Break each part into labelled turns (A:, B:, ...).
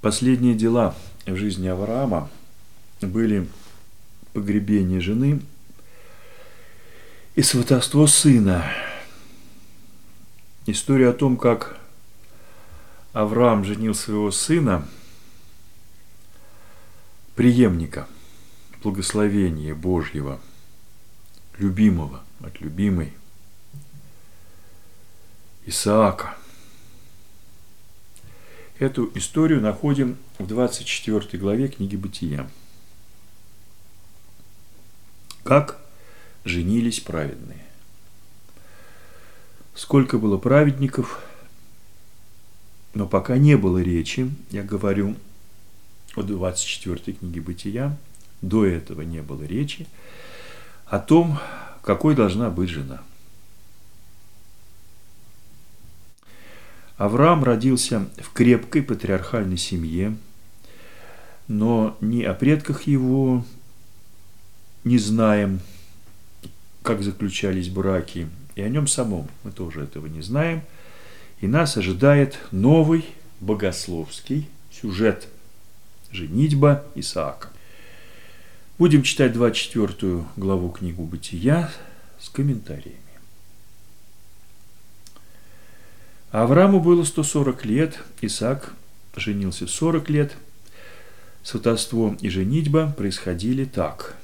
A: Последние дела в жизни Авраама были погребение жены и сватовство сына. История о том, как Авраам женил своего сына, преемника, благословения Божьего, любимого от любимой, Исаака. Эту историю находим в 24 главе книги Бытия. Как женились праведные. Сколько было праведников, но пока не было речи, я говорю о 24 книге Бытия, до этого не было речи, о том, какой должна быть жена – Авраам родился в крепкой патриархальной семье, но ни о предках его не знаем, как заключались браки, и о нем самом мы тоже этого не знаем. И нас ожидает новый богословский сюжет «Женитьба Исаака». Будем читать 24 главу книгу «Бытия» с комментариями. Аврааму было 140 лет, Исаак женился в 40 лет. Сватовство и женитьба происходили так.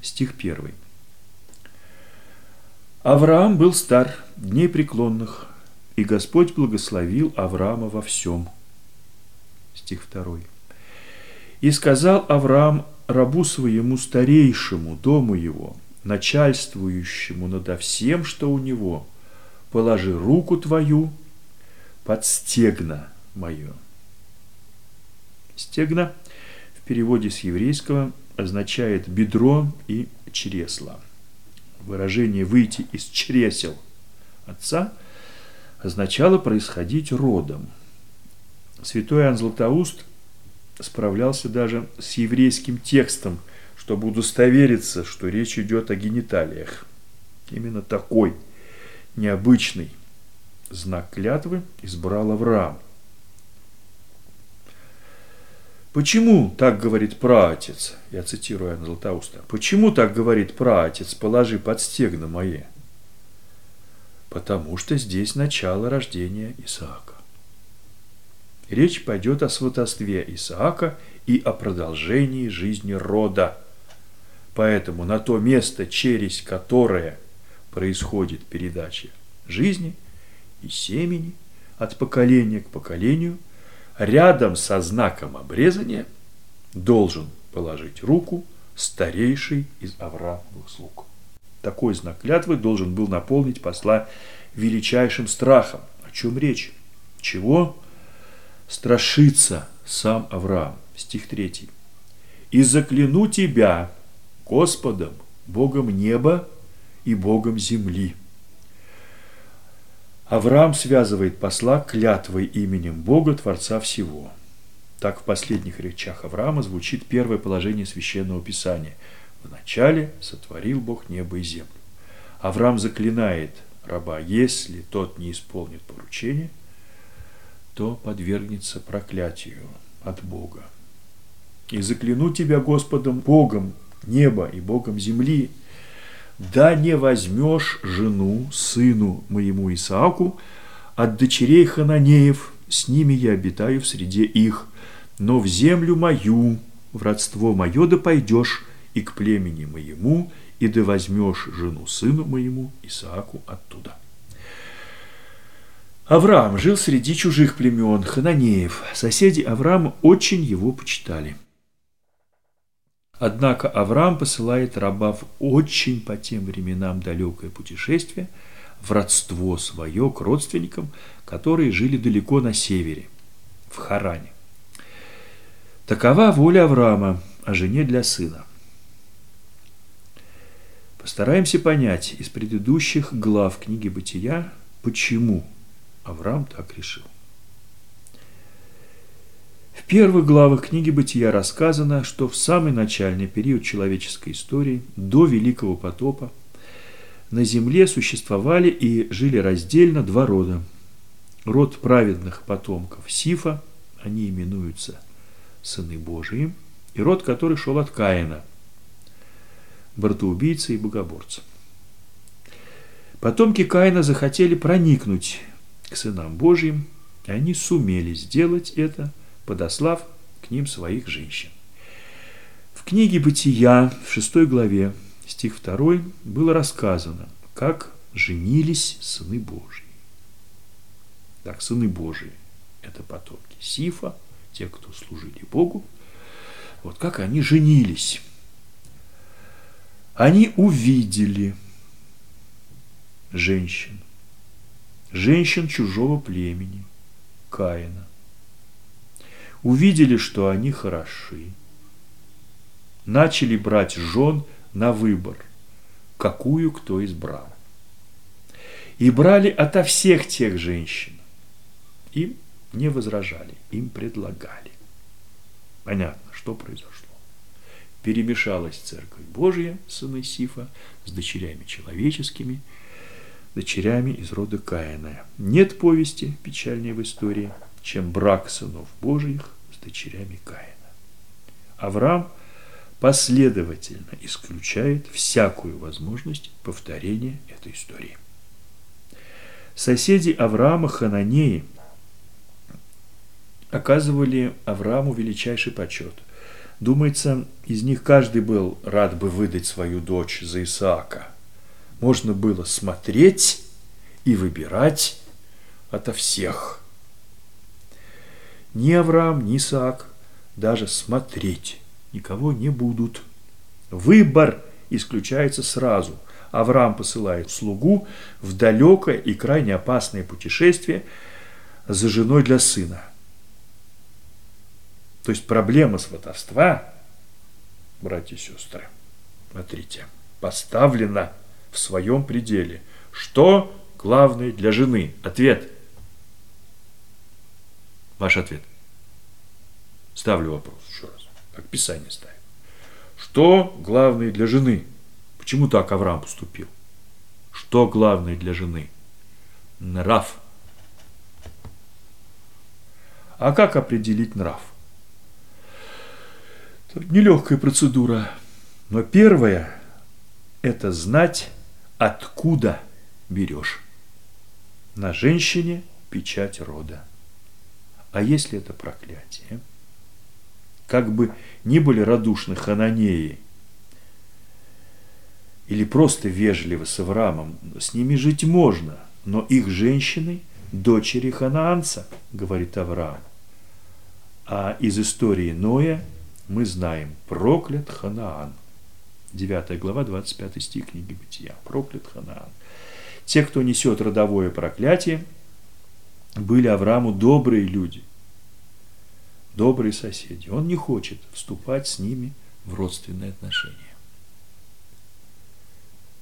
A: Стих 1. Авраам был стар, дней преклонных, и Господь благословил Авраама во всем. Стих 2. И сказал Авраам рабу своему старейшему дому его, начальствующему надо всем, что у него – положи руку твою под стегна мое. Стегна в переводе с еврейского означает бедро и чресло. Выражение «выйти из чресел» отца означало происходить родом. Святой Иоанн Златоуст справлялся даже с еврейским текстом, чтобы удостовериться, что речь идет о гениталиях. Именно такой – необычный знак клятвы избрал Авраам. Почему так говорит праотец? Я цитирую Иоанна Златоуста. Почему так говорит праотец? Положи под стегна мои. Потому что здесь начало рождения Исаака. Речь пойдет о сватовстве Исаака и о продолжении жизни рода. Поэтому на то место, через которое – происходит передача жизни и семени от поколения к поколению, рядом со знаком обрезания должен положить руку старейший из Авраамовых слуг. Такой знак клятвы должен был наполнить посла величайшим страхом. О чем речь? Чего? Страшится сам Авраам. Стих 3. «И закляну тебя Господом, Богом неба и Богом земли. Авраам связывает посла клятвой именем Бога, Творца всего. Так в последних речах Авраама звучит первое положение Священного Писания. «Вначале сотворил Бог небо и землю». Авраам заклинает раба, если тот не исполнит поручение, то подвергнется проклятию от Бога. «И закляну тебя Господом Богом неба и Богом земли, да не возьмешь жену сыну моему Исааку от дочерей Хананеев, с ними я обитаю в среде их, но в землю мою, в родство мое да пойдешь, и к племени моему, и да возьмешь жену сыну моему Исааку оттуда. Авраам жил среди чужих племен, хананеев. Соседи Авраама очень его почитали – Однако Авраам посылает раба в очень по тем временам далекое путешествие, в родство свое к родственникам, которые жили далеко на севере, в Харане. Такова воля Авраама о жене для сына. Постараемся понять из предыдущих глав книги Бытия, почему Авраам так решил. Первых главах книги «Бытия» рассказано, что в самый начальный период человеческой истории, до Великого потопа, на земле существовали и жили раздельно два рода. Род праведных потомков Сифа, они именуются сыны Божии, и род, который шел от Каина, братоубийцы и богоборца. Потомки Каина захотели проникнуть к сынам Божьим, и они сумели сделать это, подослав к ним своих женщин. В книге «Бытия» в шестой главе, стих 2, было рассказано, как женились сыны Божьи. Так, сыны Божьи – это потомки Сифа, те, кто служили Богу. Вот как они женились. Они увидели женщин, женщин чужого племени, Каина. Увидели, что они хороши. Начали брать жен на выбор, какую кто избрал. И брали ото всех тех женщин. Им не возражали, им предлагали. Понятно, что произошло. Перемешалась Церковь Божья, сыны Сифа, с дочерями человеческими, дочерями из рода Каина. Нет повести печальнее в истории, чем брак сынов Божьих с дочерями Каина. Авраам последовательно исключает всякую возможность повторения этой истории. Соседи Авраама Хананеи – оказывали Аврааму величайший почет. Думается, из них каждый был рад бы выдать свою дочь за Исаака. Можно было смотреть и выбирать ото всех. Ни Авраам, ни Исаак даже смотреть никого не будут. Выбор исключается сразу. Авраам посылает слугу в далекое и крайне опасное путешествие за женой для сына – то есть проблема сватовства, братья и сестры, смотрите, поставлена в своем пределе. Что главное для жены? Ответ. Ваш ответ. Ставлю вопрос еще раз, как Писание ставит. Что главное для жены? Почему так Авраам поступил? Что главное для жены? Нрав. А как определить нрав? Нелегкая процедура. Но первое – это знать, откуда берешь. На женщине печать рода. А если это проклятие? Как бы ни были радушны хананеи или просто вежливы с Авраамом, с ними жить можно, но их женщины – дочери ханаанца, говорит Авраам. А из истории Ноя – мы знаем, проклят Ханаан. 9 глава, 25 стих книги Бытия. Проклят Ханаан. Те, кто несет родовое проклятие, были Аврааму добрые люди, добрые соседи. Он не хочет вступать с ними в родственные отношения.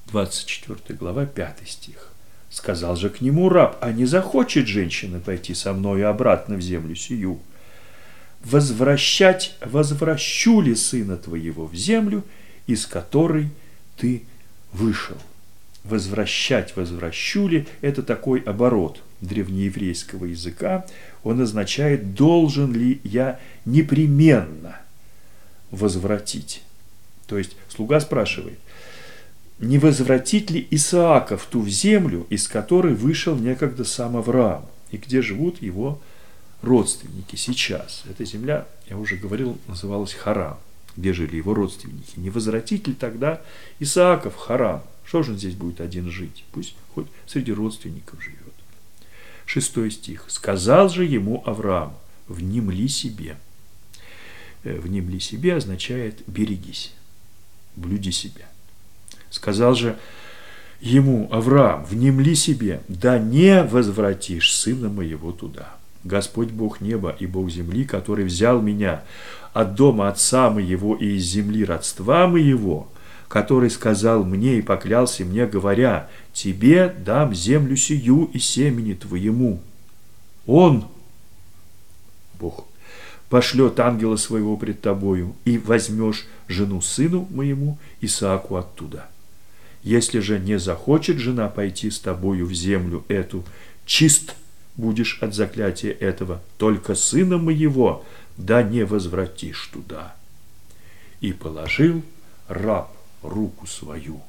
A: 24 глава, 5 стих. Сказал же к нему раб, а не захочет женщина пойти со мною обратно в землю сию – возвращать, возвращу ли сына твоего в землю, из которой ты вышел. Возвращать, возвращу ли – это такой оборот древнееврейского языка. Он означает, должен ли я непременно возвратить. То есть слуга спрашивает, не возвратить ли Исаака в ту землю, из которой вышел некогда сам Авраам, и где живут его родственники сейчас. Эта земля, я уже говорил, называлась Харам, где жили его родственники. Не возвратить ли тогда Исааков Харам? Что же он здесь будет один жить? Пусть хоть среди родственников живет. Шестой стих. «Сказал же ему Авраам, внемли себе». Э, «Внемли себе» означает «берегись, блюди себя». Сказал же ему Авраам, внемли себе, да не возвратишь сына моего туда. Господь Бог неба и Бог земли, который взял меня от дома отца моего и из земли родства моего, который сказал мне и поклялся мне, говоря, «Тебе дам землю сию и семени твоему». Он, Бог, пошлет ангела своего пред тобою, и возьмешь жену сыну моему Исааку оттуда. Если же не захочет жена пойти с тобою в землю эту, чист будешь от заклятия этого, только сына моего да не возвратишь туда. И положил раб руку свою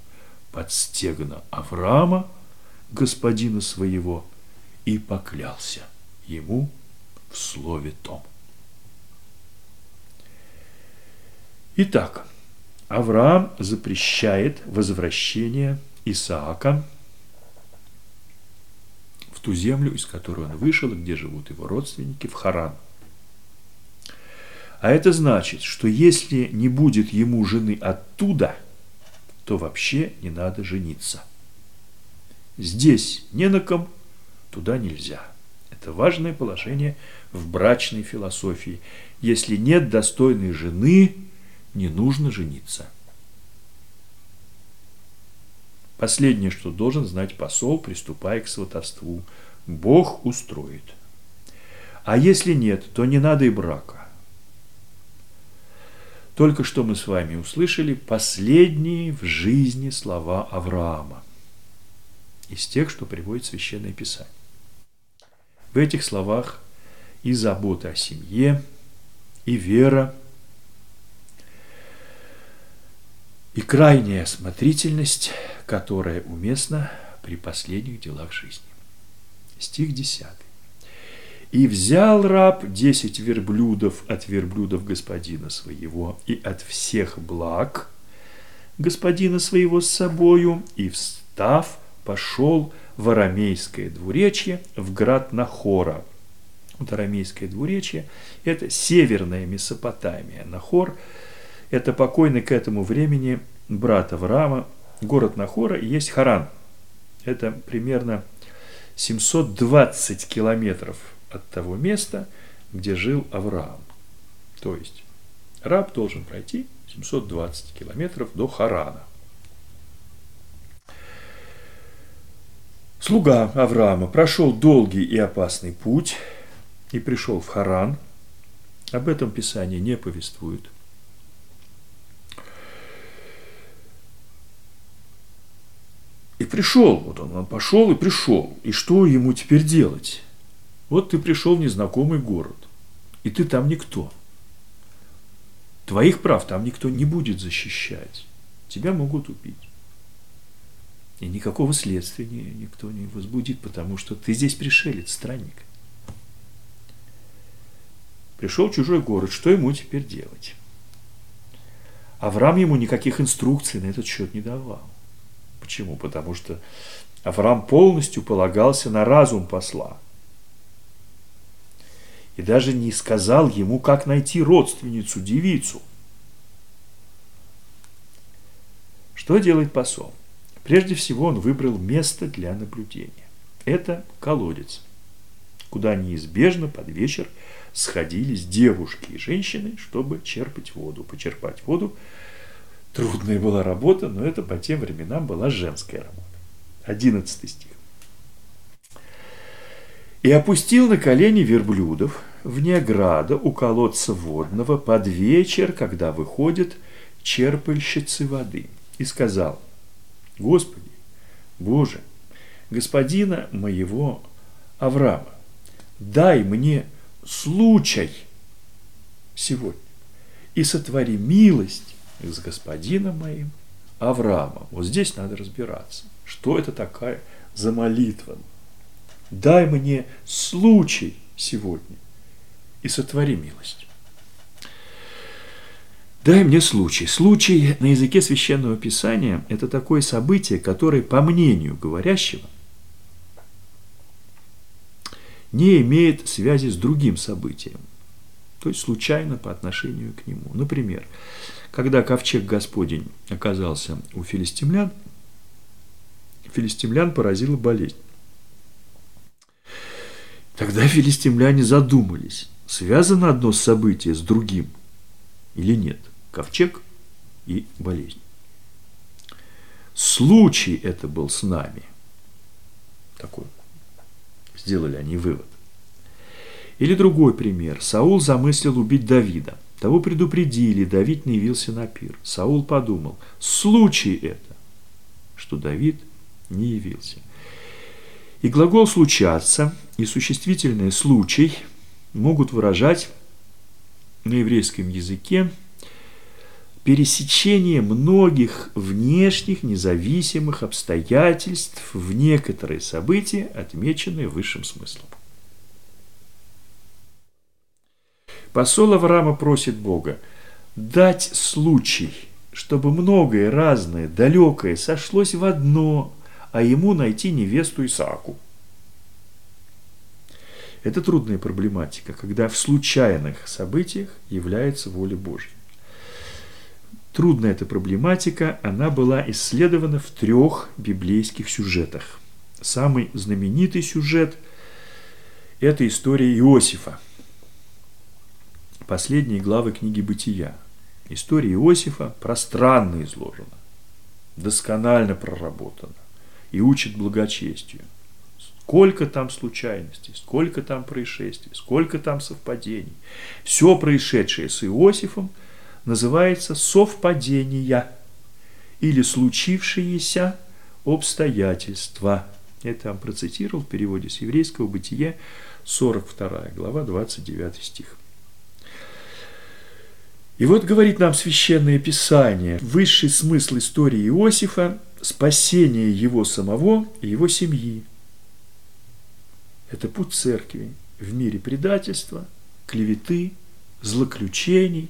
A: под стегно Авраама, господина своего, и поклялся ему в слове том. Итак, Авраам запрещает возвращение Исаака в ту землю, из которой он вышел, где живут его родственники, в Харан. А это значит, что если не будет ему жены оттуда, то вообще не надо жениться. Здесь не на ком, туда нельзя. Это важное положение в брачной философии. Если нет достойной жены, не нужно жениться. Последнее, что должен знать посол, приступая к сватовству. Бог устроит. А если нет, то не надо и брака. Только что мы с вами услышали последние в жизни слова Авраама из тех, что приводит Священное Писание. В этих словах и забота о семье, и вера, и крайняя осмотрительность, которая уместна при последних делах жизни. Стих 10. «И взял раб десять верблюдов от верблюдов господина своего и от всех благ господина своего с собою, и, встав, пошел в арамейское двуречье, в град Нахора». Вот арамейское двуречье – это северная Месопотамия. Нахор – это покойный к этому времени брат Авраама, город Нахора и есть Харан. Это примерно 720 километров от того места, где жил Авраам. То есть раб должен пройти 720 километров до Харана. Слуга Авраама прошел долгий и опасный путь и пришел в Харан. Об этом Писание не повествует – И пришел, вот он, он пошел и пришел. И что ему теперь делать? Вот ты пришел в незнакомый город, и ты там никто. Твоих прав там никто не будет защищать. Тебя могут убить. И никакого следствия никто не возбудит, потому что ты здесь пришелец, странник. Пришел в чужой город, что ему теперь делать? Авраам ему никаких инструкций на этот счет не давал. Почему? Потому что Авраам полностью полагался на разум посла. И даже не сказал ему, как найти родственницу, девицу. Что делает посол? Прежде всего он выбрал место для наблюдения. Это колодец, куда неизбежно под вечер сходились девушки и женщины, чтобы черпать воду, почерпать воду Трудная была работа, но это по тем временам была женская работа. Одиннадцатый стих. «И опустил на колени верблюдов вне града у колодца водного под вечер, когда выходят черпальщицы воды, и сказал, Господи, Боже, господина моего Авраама, дай мне случай сегодня и сотвори милость с господином моим Авраамом. Вот здесь надо разбираться, что это такая за молитва. Дай мне случай сегодня и сотвори милость. Дай мне случай. Случай на языке священного писания – это такое событие, которое, по мнению говорящего, не имеет связи с другим событием, то есть случайно по отношению к нему. Например, когда ковчег Господень оказался у филистимлян, филистимлян поразила болезнь. Тогда филистимляне задумались, связано одно событие с другим или нет. Ковчег и болезнь. Случай это был с нами. Такой. Сделали они вывод. Или другой пример. Саул замыслил убить Давида – того предупредили, Давид не явился на пир. Саул подумал, случай это, что Давид не явился. И глагол «случаться» и существительное «случай» могут выражать на еврейском языке пересечение многих внешних независимых обстоятельств в некоторые события, отмеченные высшим смыслом. Посол Авраама просит Бога дать случай, чтобы многое разное, далекое сошлось в одно, а ему найти невесту Исааку. Это трудная проблематика, когда в случайных событиях является воля Божья. Трудная эта проблематика, она была исследована в трех библейских сюжетах. Самый знаменитый сюжет – это история Иосифа. Последние главы книги «Бытия». История Иосифа пространно изложена, досконально проработана и учит благочестию. Сколько там случайностей, сколько там происшествий, сколько там совпадений. Все происшедшее с Иосифом – называется совпадения или случившиеся обстоятельства. Это я вам процитировал в переводе с еврейского бытия 42 глава 29 стих. И вот говорит нам Священное Писание, высший смысл истории Иосифа – спасение его самого и его семьи. Это путь церкви в мире предательства, клеветы, злоключений,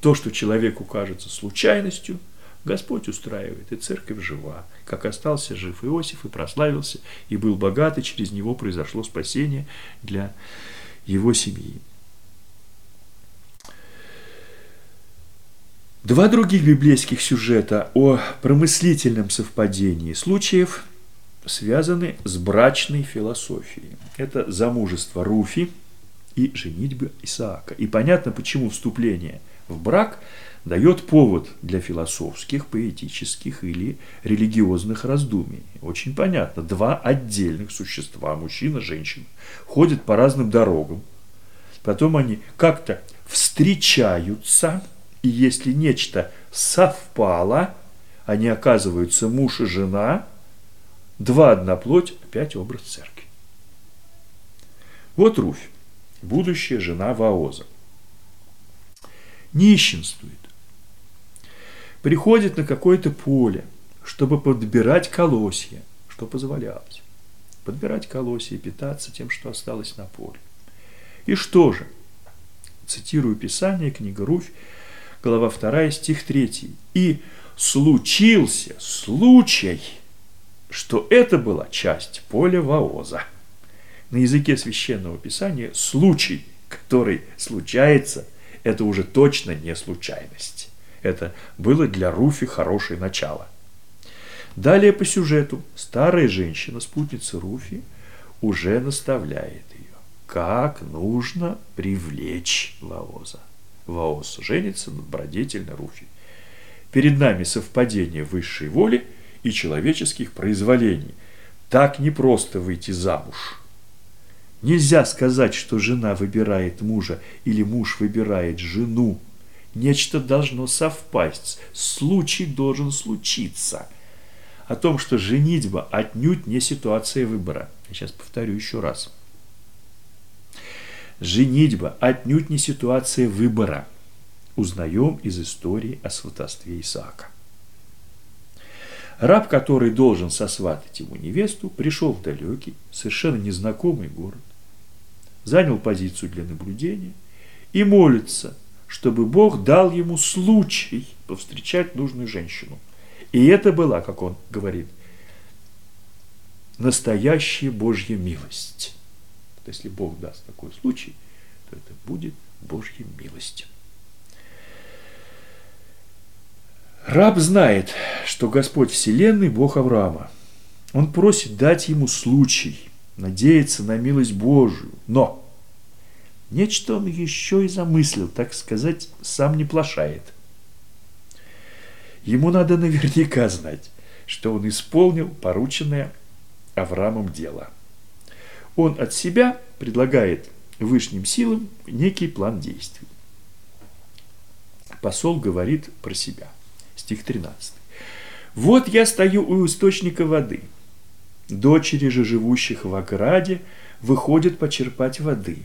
A: то, что человеку кажется случайностью, Господь устраивает, и церковь жива. Как остался жив Иосиф и прославился, и был богат, и через него произошло спасение для его семьи. Два других библейских сюжета о промыслительном совпадении случаев связаны с брачной философией. Это замужество Руфи и женитьба Исаака. И понятно, почему вступление – в брак дает повод для философских, поэтических или религиозных раздумий. Очень понятно, два отдельных существа, мужчина, женщина, ходят по разным дорогам, потом они как-то встречаются, и если нечто совпало, они оказываются муж и жена, два одна плоть, опять образ церкви. Вот Руфь, будущая жена Ваоза нищенствует. Приходит на какое-то поле, чтобы подбирать колосья, что позволялось. Подбирать колосья и питаться тем, что осталось на поле. И что же? Цитирую Писание, книга Руфь, глава 2, стих 3. «И случился случай, что это была часть поля Ваоза». На языке священного писания случай, который случается – это уже точно не случайность. Это было для Руфи хорошее начало. Далее по сюжету старая женщина, спутница Руфи, уже наставляет ее, как нужно привлечь Ваоза. Ваоз женится на добродетельной Руфи. Перед нами совпадение высшей воли и человеческих произволений. Так не просто выйти замуж – Нельзя сказать, что жена выбирает мужа или муж выбирает жену. Нечто должно совпасть, случай должен случиться. О том, что женитьба отнюдь не ситуация выбора. Я сейчас повторю еще раз. Женитьба отнюдь не ситуация выбора. Узнаем из истории о сватовстве Исаака. Раб, который должен сосватать ему невесту, пришел в далекий, совершенно незнакомый город занял позицию для наблюдения и молится, чтобы Бог дал ему случай повстречать нужную женщину. И это была, как он говорит, настоящая Божья милость. Если Бог даст такой случай, то это будет Божья милость. Раб знает, что Господь Вселенной – Бог Авраама. Он просит дать ему случай – надеяться на милость Божию. Но нечто он еще и замыслил, так сказать, сам не плашает. Ему надо наверняка знать, что он исполнил порученное Авраамом дело. Он от себя предлагает высшим силам некий план действий. Посол говорит про себя. Стих 13. «Вот я стою у источника воды, Дочери же живущих в ограде выходят почерпать воды.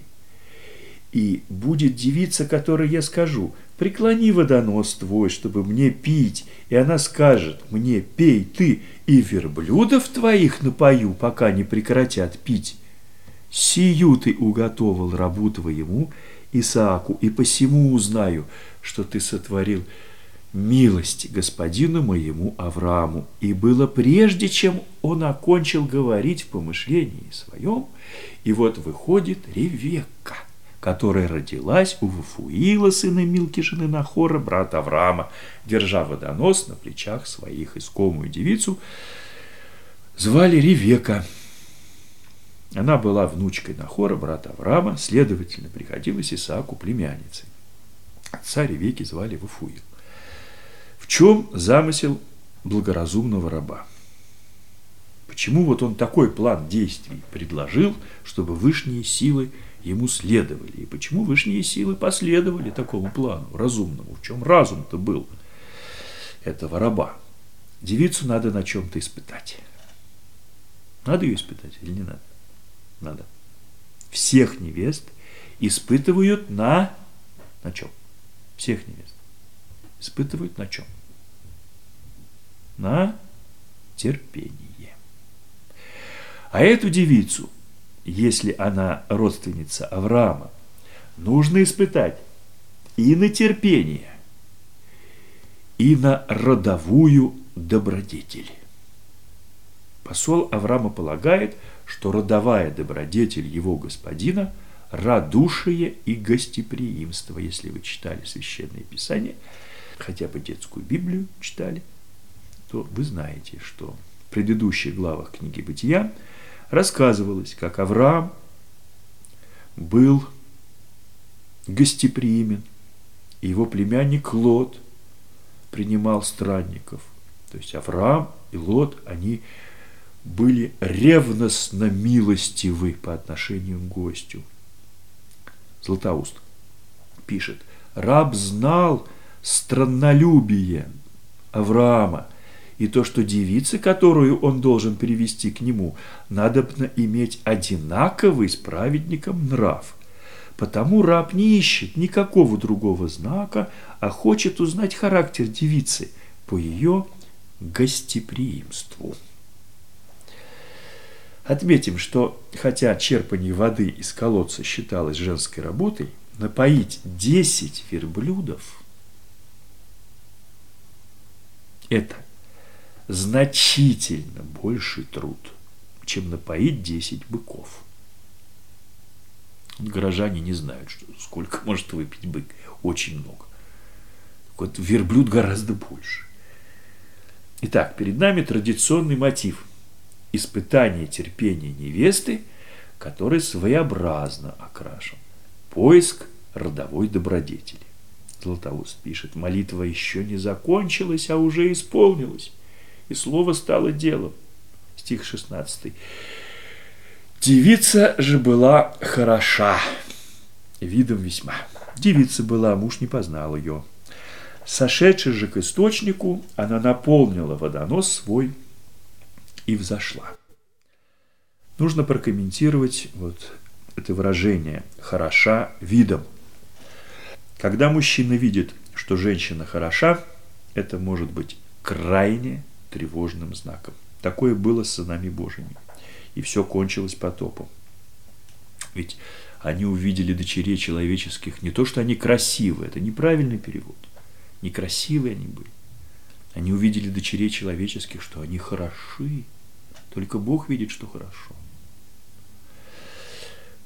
A: И будет девица, которой я скажу, преклони водонос твой, чтобы мне пить, и она скажет мне, пей ты, и верблюдов твоих напою, пока не прекратят пить. Сию ты уготовил рабу твоему, Исааку, и посему узнаю, что ты сотворил милости господину моему Аврааму. И было прежде, чем он окончил говорить в помышлении своем, и вот выходит Ревекка, которая родилась у Вафуила, сына Милки, жены Нахора, брата Авраама, держа водонос на плечах своих искомую девицу, звали Ревека. Она была внучкой Нахора, брата Авраама, следовательно, приходилась Исааку племянницей. Отца Ревеки звали Вафуил чем замысел благоразумного раба? Почему вот он такой план действий предложил, чтобы высшие силы ему следовали? И почему высшие силы последовали такому плану разумному? В чем разум-то был этого раба? Девицу надо на чем-то испытать. Надо ее испытать или не надо? Надо. Всех невест испытывают на... На чем? Всех невест. Испытывают на чем? на терпение. А эту девицу, если она родственница Авраама, нужно испытать и на терпение, и на родовую добродетель. Посол Авраама полагает, что родовая добродетель его господина – радушие и гостеприимство. Если вы читали Священное Писание, хотя бы детскую Библию читали – то вы знаете, что в предыдущих главах книги «Бытия» рассказывалось, как Авраам был гостеприимен, и его племянник Лот принимал странников. То есть Авраам и Лот, они были ревностно милостивы по отношению к гостю. Златоуст пишет, раб знал страннолюбие Авраама – и то, что девица, которую он должен привести к нему, надо иметь одинаковый с праведником нрав. Потому раб не ищет никакого другого знака, а хочет узнать характер девицы по ее гостеприимству. Отметим, что хотя черпание воды из колодца считалось женской работой, напоить 10 верблюдов – это значительно больший труд, чем напоить 10 быков. Горожане не знают, что, сколько может выпить бык. Очень много. Вот верблюд гораздо больше. Итак, перед нами традиционный мотив – испытание терпения невесты, который своеобразно окрашен. Поиск родовой добродетели. Златоуст пишет, молитва еще не закончилась, а уже исполнилась и слово стало делом. Стих 16. Девица же была хороша, видом весьма. Девица была, муж не познал ее. Сошедший же к источнику, она наполнила водонос свой и взошла. Нужно прокомментировать вот это выражение «хороша видом». Когда мужчина видит, что женщина хороша, это может быть крайне тревожным знаком. Такое было с сынами Божьими. И все кончилось потопом. Ведь они увидели дочерей человеческих не то, что они красивые, это неправильный перевод. Некрасивые они были. Они увидели дочерей человеческих, что они хороши. Только Бог видит, что хорошо.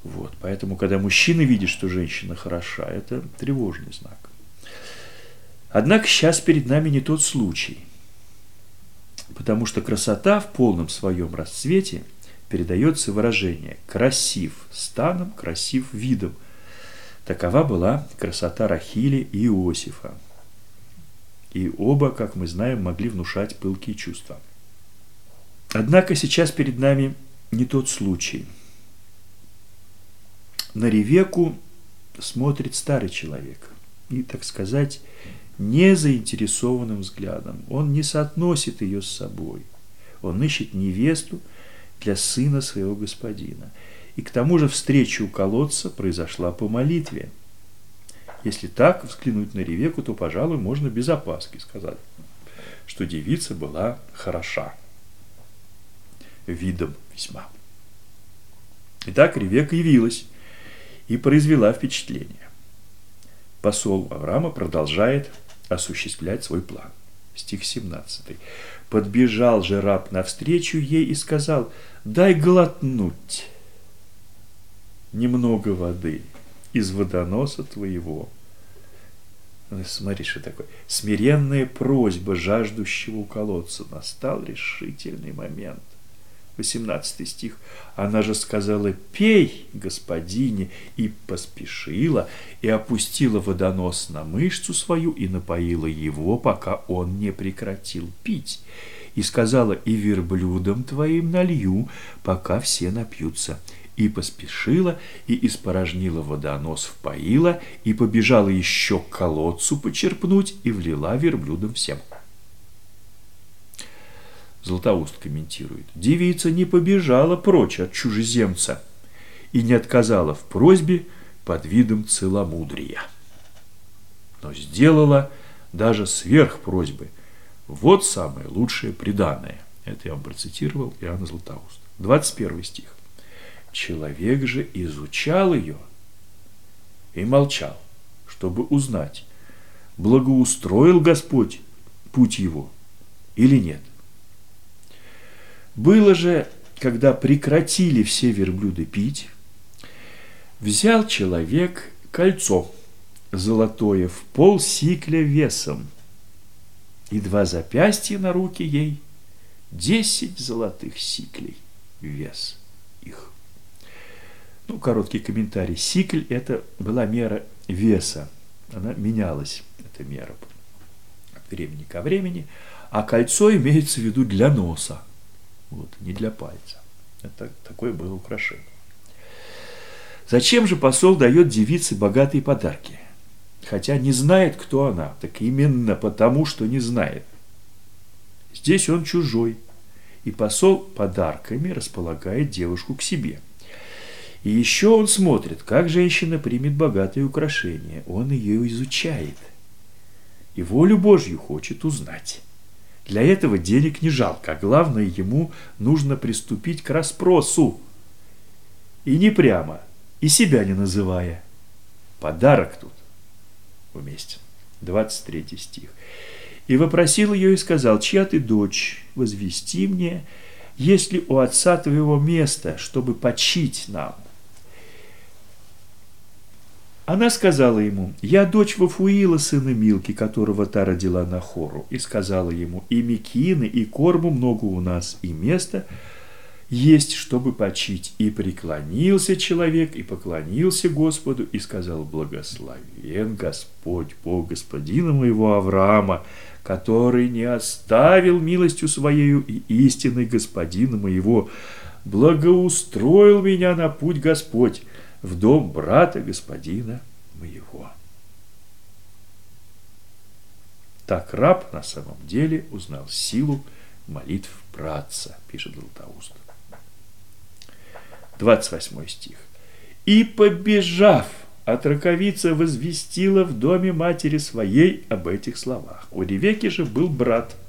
A: Вот, поэтому, когда мужчина видит, что женщина хороша, это тревожный знак. Однако сейчас перед нами не тот случай – потому что красота в полном своем расцвете передается выражение «красив станом, красив видом». Такова была красота Рахили и Иосифа. И оба, как мы знаем, могли внушать пылкие чувства. Однако сейчас перед нами не тот случай. На Ревеку смотрит старый человек и, так сказать, незаинтересованным взглядом. Он не соотносит ее с собой. Он ищет невесту, для сына своего господина. И к тому же встреча у колодца произошла по молитве. Если так взглянуть на Ревеку, то, пожалуй, можно без опаски сказать, что девица была хороша. Видом весьма. Итак, Ревека явилась и произвела впечатление. Посол Авраама продолжает осуществлять свой план. Стих 17. «Подбежал же раб навстречу ей и сказал, дай глотнуть немного воды из водоноса твоего». Ну, смотри, что такое. Смиренная просьба жаждущего у колодца. Настал решительный момент. 18 стих. Она же сказала, пей, господине, и поспешила, и опустила водонос на мышцу свою, и напоила его, пока он не прекратил пить. И сказала, и верблюдом твоим налью, пока все напьются. И поспешила, и испорожнила водонос, впоила, и побежала еще к колодцу почерпнуть, и влила верблюдам всем. Златоуст комментирует. Девица не побежала прочь от чужеземца и не отказала в просьбе под видом целомудрия. Но сделала даже сверх просьбы. Вот самое лучшее преданное. Это я вам процитировал Иоанна Златоуст. 21 стих. Человек же изучал ее и молчал, чтобы узнать, благоустроил Господь путь его или нет. Было же, когда прекратили все верблюды пить, взял человек кольцо золотое в пол сикля весом, и два запястья на руки ей, десять золотых сиклей вес их. Ну, короткий комментарий. Сикль – это была мера веса. Она менялась, эта мера, от времени ко времени. А кольцо имеется в виду для носа – вот, не для пальца. Это такое было украшение. Зачем же посол дает девице богатые подарки? Хотя не знает, кто она. Так именно потому, что не знает. Здесь он чужой. И посол подарками располагает девушку к себе. И еще он смотрит, как женщина примет богатые украшения. Он ее изучает. И волю Божью хочет узнать. Для этого денег не жалко, а главное, ему нужно приступить к расспросу. И не прямо, и себя не называя. Подарок тут уместен. 23 стих. И вопросил ее и сказал, чья ты дочь, возвести мне, есть ли у отца твоего место, чтобы почить нам. Она сказала ему, «Я дочь Вафуила, сына Милки, которого та родила на хору». И сказала ему, «И мекины, и корму много у нас, и место есть, чтобы почить». И преклонился человек, и поклонился Господу, и сказал, «Благословен Господь, Бог господина моего Авраама, который не оставил милостью своею и истиной господина моего, благоустроил меня на путь Господь» в дом брата господина моего. Так раб на самом деле узнал силу молитв братца, пишет Златоуст. 28 стих. «И побежав, отраковица возвестила в доме матери своей об этих словах. У Ревеки же был брат –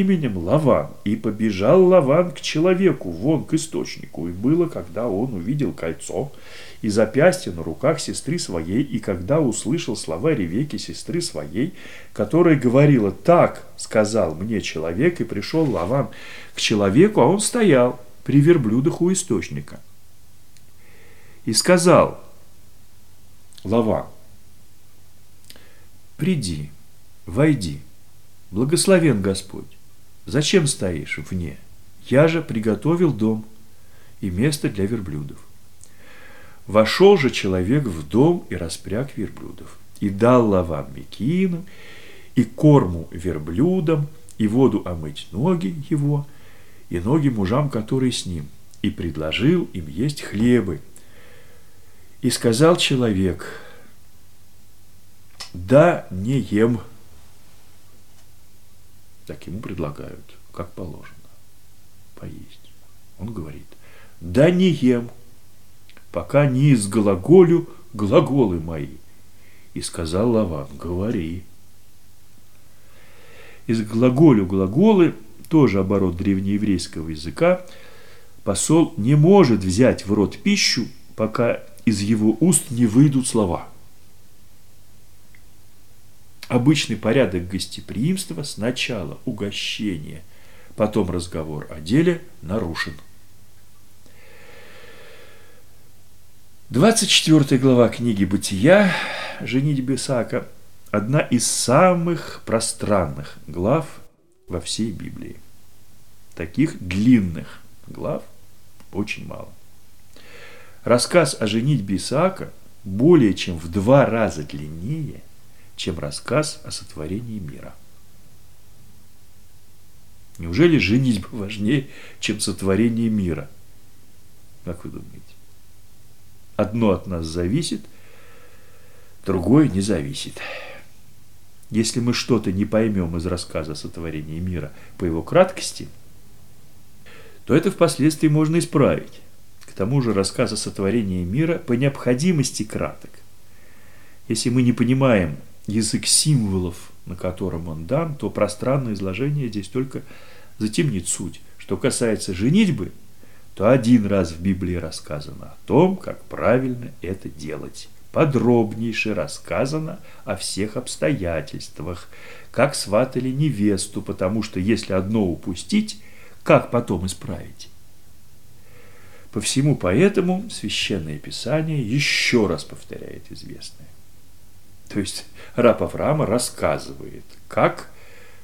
A: именем Лаван. И побежал Лаван к человеку, вон к источнику. И было, когда он увидел кольцо и запястье на руках сестры своей, и когда услышал слова Ревеки, сестры своей, которая говорила, так сказал мне человек, и пришел Лаван к человеку, а он стоял при верблюдах у источника. И сказал Лаван, приди, войди, благословен Господь. Зачем стоишь вне? Я же приготовил дом и место для верблюдов. Вошел же человек в дом и распряг верблюдов, и дал Лаван Микину, и корму верблюдам, и воду омыть ноги его, и ноги мужам, которые с ним, и предложил им есть хлебы. И сказал человек, да не ем так ему предлагают, как положено, поесть. Он говорит, да не ем, пока не изглаголю глаголы мои. И сказал Лаван, говори. Из глаголю глаголы, тоже оборот древнееврейского языка, посол не может взять в рот пищу, пока из его уст не выйдут слова. Обычный порядок гостеприимства сначала угощение, потом разговор о деле нарушен. 24 глава книги «Бытия» «Женитьбы Исаака» – одна из самых пространных глав во всей Библии. Таких длинных глав очень мало. Рассказ о женитьбе Исаака более чем в два раза длиннее, чем рассказ о сотворении мира. Неужели женитьба важнее, чем сотворение мира? Как вы думаете? Одно от нас зависит, другое не зависит. Если мы что-то не поймем из рассказа сотворения мира по его краткости, то это впоследствии можно исправить. К тому же рассказ о сотворении мира по необходимости краток. Если мы не понимаем язык символов, на котором он дан, то пространное изложение здесь только затемнит суть. Что касается женитьбы, то один раз в Библии рассказано о том, как правильно это делать. Подробнейше рассказано о всех обстоятельствах, как сватали невесту, потому что если одно упустить, как потом исправить? По всему поэтому Священное Писание еще раз повторяет известное. То есть раб Авраама рассказывает, как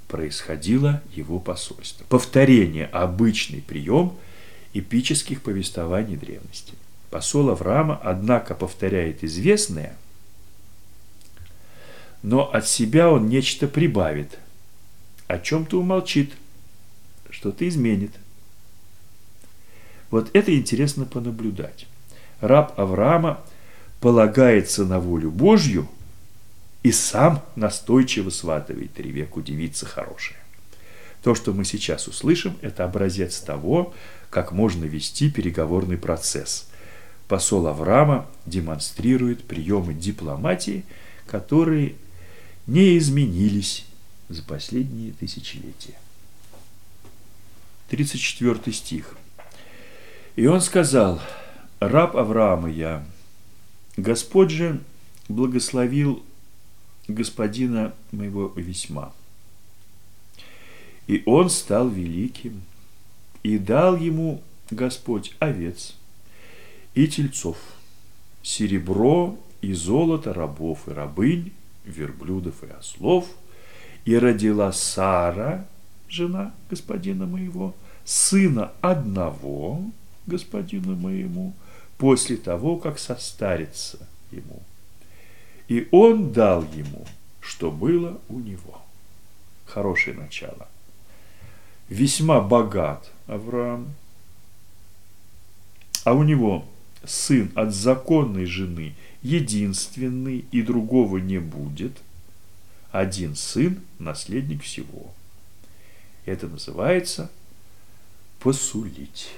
A: происходило его посольство. Повторение – обычный прием эпических повествований древности. Посол Авраама, однако, повторяет известное, но от себя он нечто прибавит, о чем-то умолчит, что-то изменит. Вот это интересно понаблюдать. Раб Авраама полагается на волю Божью – и сам настойчиво сватывает Ревеку девица хорошая. То, что мы сейчас услышим, это образец того, как можно вести переговорный процесс. Посол Авраама демонстрирует приемы дипломатии, которые не изменились за последние тысячелетия. 34 стих. И он сказал, раб Авраама я, Господь же благословил господина моего весьма. И он стал великим, и дал ему Господь овец и тельцов, серебро и золото рабов и рабынь, верблюдов и ослов, и родила Сара, жена господина моего, сына одного господина моему, после того, как состарится ему и он дал ему, что было у него. Хорошее начало. Весьма богат Авраам, а у него сын от законной жены единственный, и другого не будет. Один сын – наследник всего. Это называется посулить.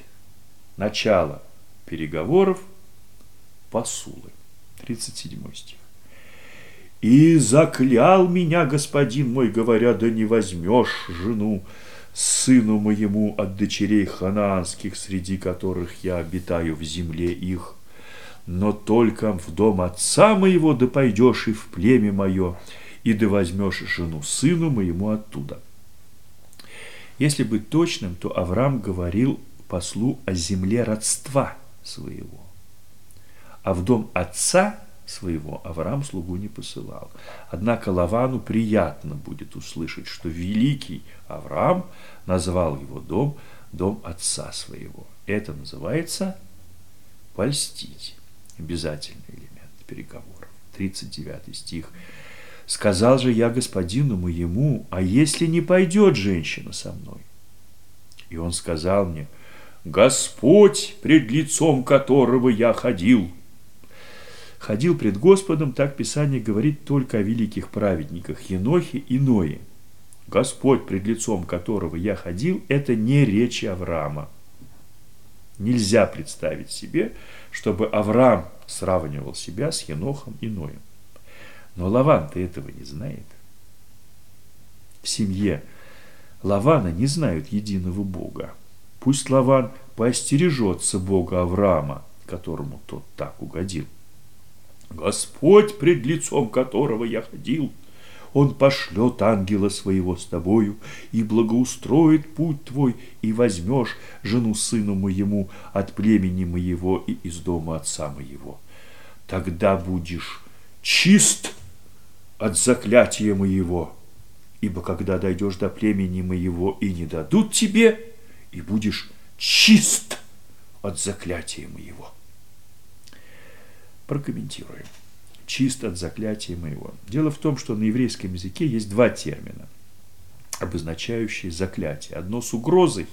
A: Начало переговоров – посулы. 37 стих. И заклял меня господин мой, говоря, да не возьмешь жену сыну моему от дочерей ханаанских, среди которых я обитаю в земле их. Но только в дом отца моего да пойдешь и в племя мое, и да возьмешь жену сыну моему оттуда. Если быть точным, то Авраам говорил послу о земле родства своего. А в дом отца своего Авраам слугу не посылал. Однако Лавану приятно будет услышать, что великий Авраам назвал его дом дом отца своего. Это называется польстить. Обязательный элемент переговоров. 39 стих. «Сказал же я господину моему, а если не пойдет женщина со мной?» И он сказал мне, «Господь, пред лицом которого я ходил, ходил пред Господом, так Писание говорит только о великих праведниках Енохе и Ное. Господь, пред лицом которого я ходил, это не речь Авраама. Нельзя представить себе, чтобы Авраам сравнивал себя с Енохом и Ноем. Но Лаван-то этого не знает. В семье Лавана не знают единого Бога. Пусть Лаван поостережется Бога Авраама, которому тот так угодил. Господь, пред лицом которого я ходил, он пошлет ангела своего с тобою и благоустроит путь твой, и возьмешь жену сыну моему от племени моего и из дома отца моего. Тогда будешь чист от заклятия моего, ибо когда дойдешь до племени моего и не дадут тебе, и будешь чист от заклятия моего. Прокомментируем чист от заклятия моего. Дело в том, что на еврейском языке есть два термина, обозначающие заклятие. Одно с угрозой,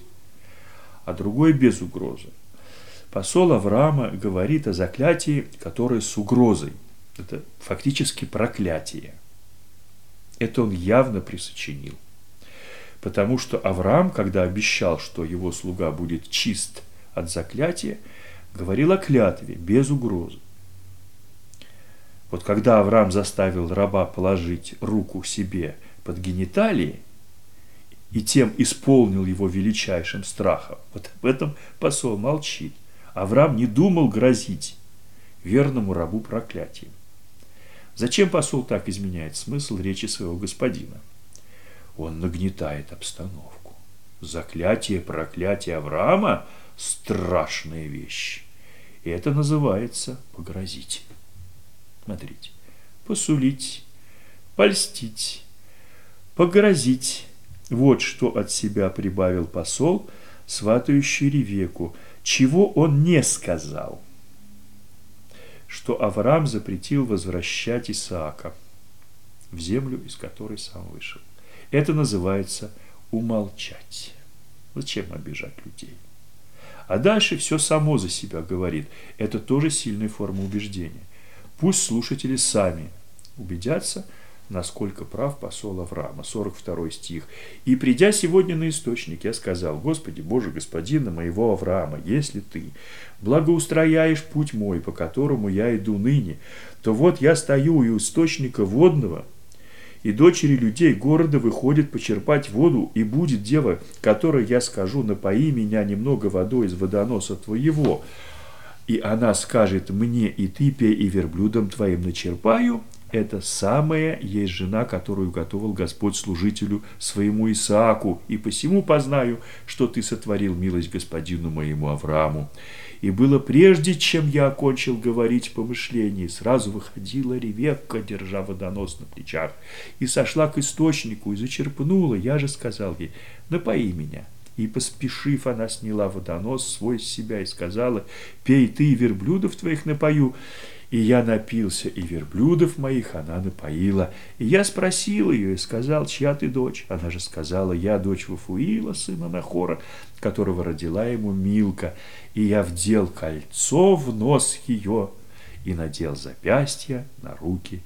A: а другое без угрозы. Посол Авраама говорит о заклятии, которое с угрозой. Это фактически проклятие. Это он явно присочинил. Потому что Авраам, когда обещал, что его слуга будет чист от заклятия, говорил о клятве без угрозы. Вот когда Авраам заставил раба положить руку себе под гениталии, и тем исполнил его величайшим страхом, вот об этом посол молчит. Авраам не думал грозить верному рабу проклятием. Зачем посол так изменяет смысл речи своего господина? Он нагнетает обстановку. Заклятие, проклятие Авраама – страшная вещь. И это называется погрозить. Смотрите. Посулить, польстить, погрозить. Вот что от себя прибавил посол, сватающий Ревеку, чего он не сказал. Что Авраам запретил возвращать Исаака в землю, из которой сам вышел. Это называется умолчать. Зачем обижать людей? А дальше все само за себя говорит. Это тоже сильная форма убеждения. Пусть слушатели сами убедятся, насколько прав посол Авраама. 42 стих. «И придя сегодня на источник, я сказал, Господи, Боже, Господина моего Авраама, если Ты благоустрояешь путь мой, по которому я иду ныне, то вот я стою у источника водного, и дочери людей города выходят почерпать воду, и будет дева, которой я скажу, напои меня немного водой из водоноса твоего, и она скажет мне, и ты пей, и верблюдом твоим начерпаю, это самая есть жена, которую готовил Господь служителю своему Исааку, и посему познаю, что ты сотворил милость господину моему Аврааму. И было прежде, чем я окончил говорить помышление, сразу выходила Ревекка, держа водонос на плечах, и сошла к источнику, и зачерпнула. Я же сказал ей, напои меня. И, поспешив, она сняла водонос свой с себя и сказала, «Пей ты, верблюдов твоих напою». И я напился, и верблюдов моих она напоила. И я спросил ее и сказал, чья ты дочь? Она же сказала, я дочь Вафуила, сына Нахора, которого родила ему Милка. И я вдел кольцо в нос ее и надел запястья на руки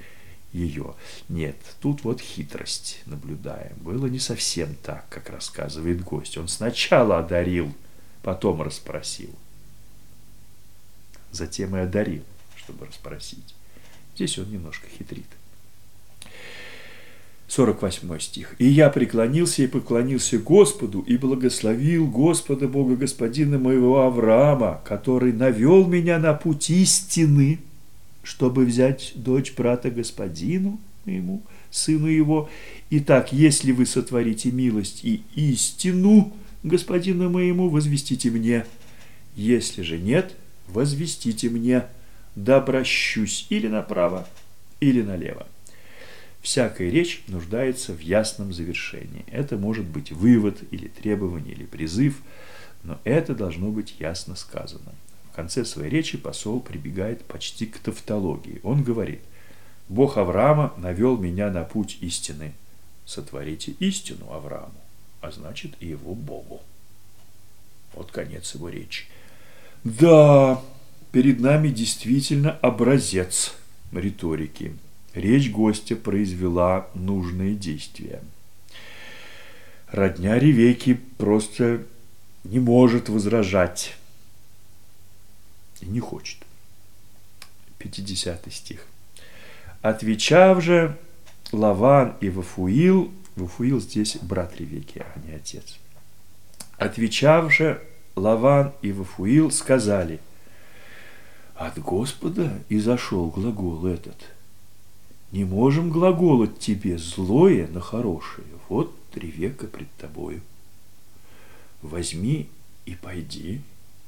A: ее. Нет, тут вот хитрость наблюдаем. Было не совсем так, как рассказывает гость. Он сначала одарил, потом расспросил. Затем и одарил, чтобы расспросить. Здесь он немножко хитрит. 48 стих. «И я преклонился и поклонился Господу, и благословил Господа Бога Господина моего Авраама, который навел меня на путь истины, чтобы взять дочь брата господину моему, сыну его. Итак, если вы сотворите милость и истину господину моему, возвестите мне. Если же нет, возвестите мне, да обращусь или направо, или налево. Всякая речь нуждается в ясном завершении. Это может быть вывод или требование или призыв, но это должно быть ясно сказано. В конце своей речи посол прибегает почти к тавтологии. Он говорит, «Бог Авраама навел меня на путь истины. Сотворите истину Аврааму, а значит и его Богу». Вот конец его речи. Да, перед нами действительно образец риторики. Речь гостя произвела нужные действия. Родня Ревеки просто не может возражать и не хочет. 50 стих. Отвечав же Лаван и Вафуил, Вафуил здесь брат Ревеки, а не отец. Отвечав же Лаван и Вафуил сказали, от Господа и зашел глагол этот. Не можем глаголать тебе злое на хорошее. Вот Ревека пред тобою. Возьми и пойди,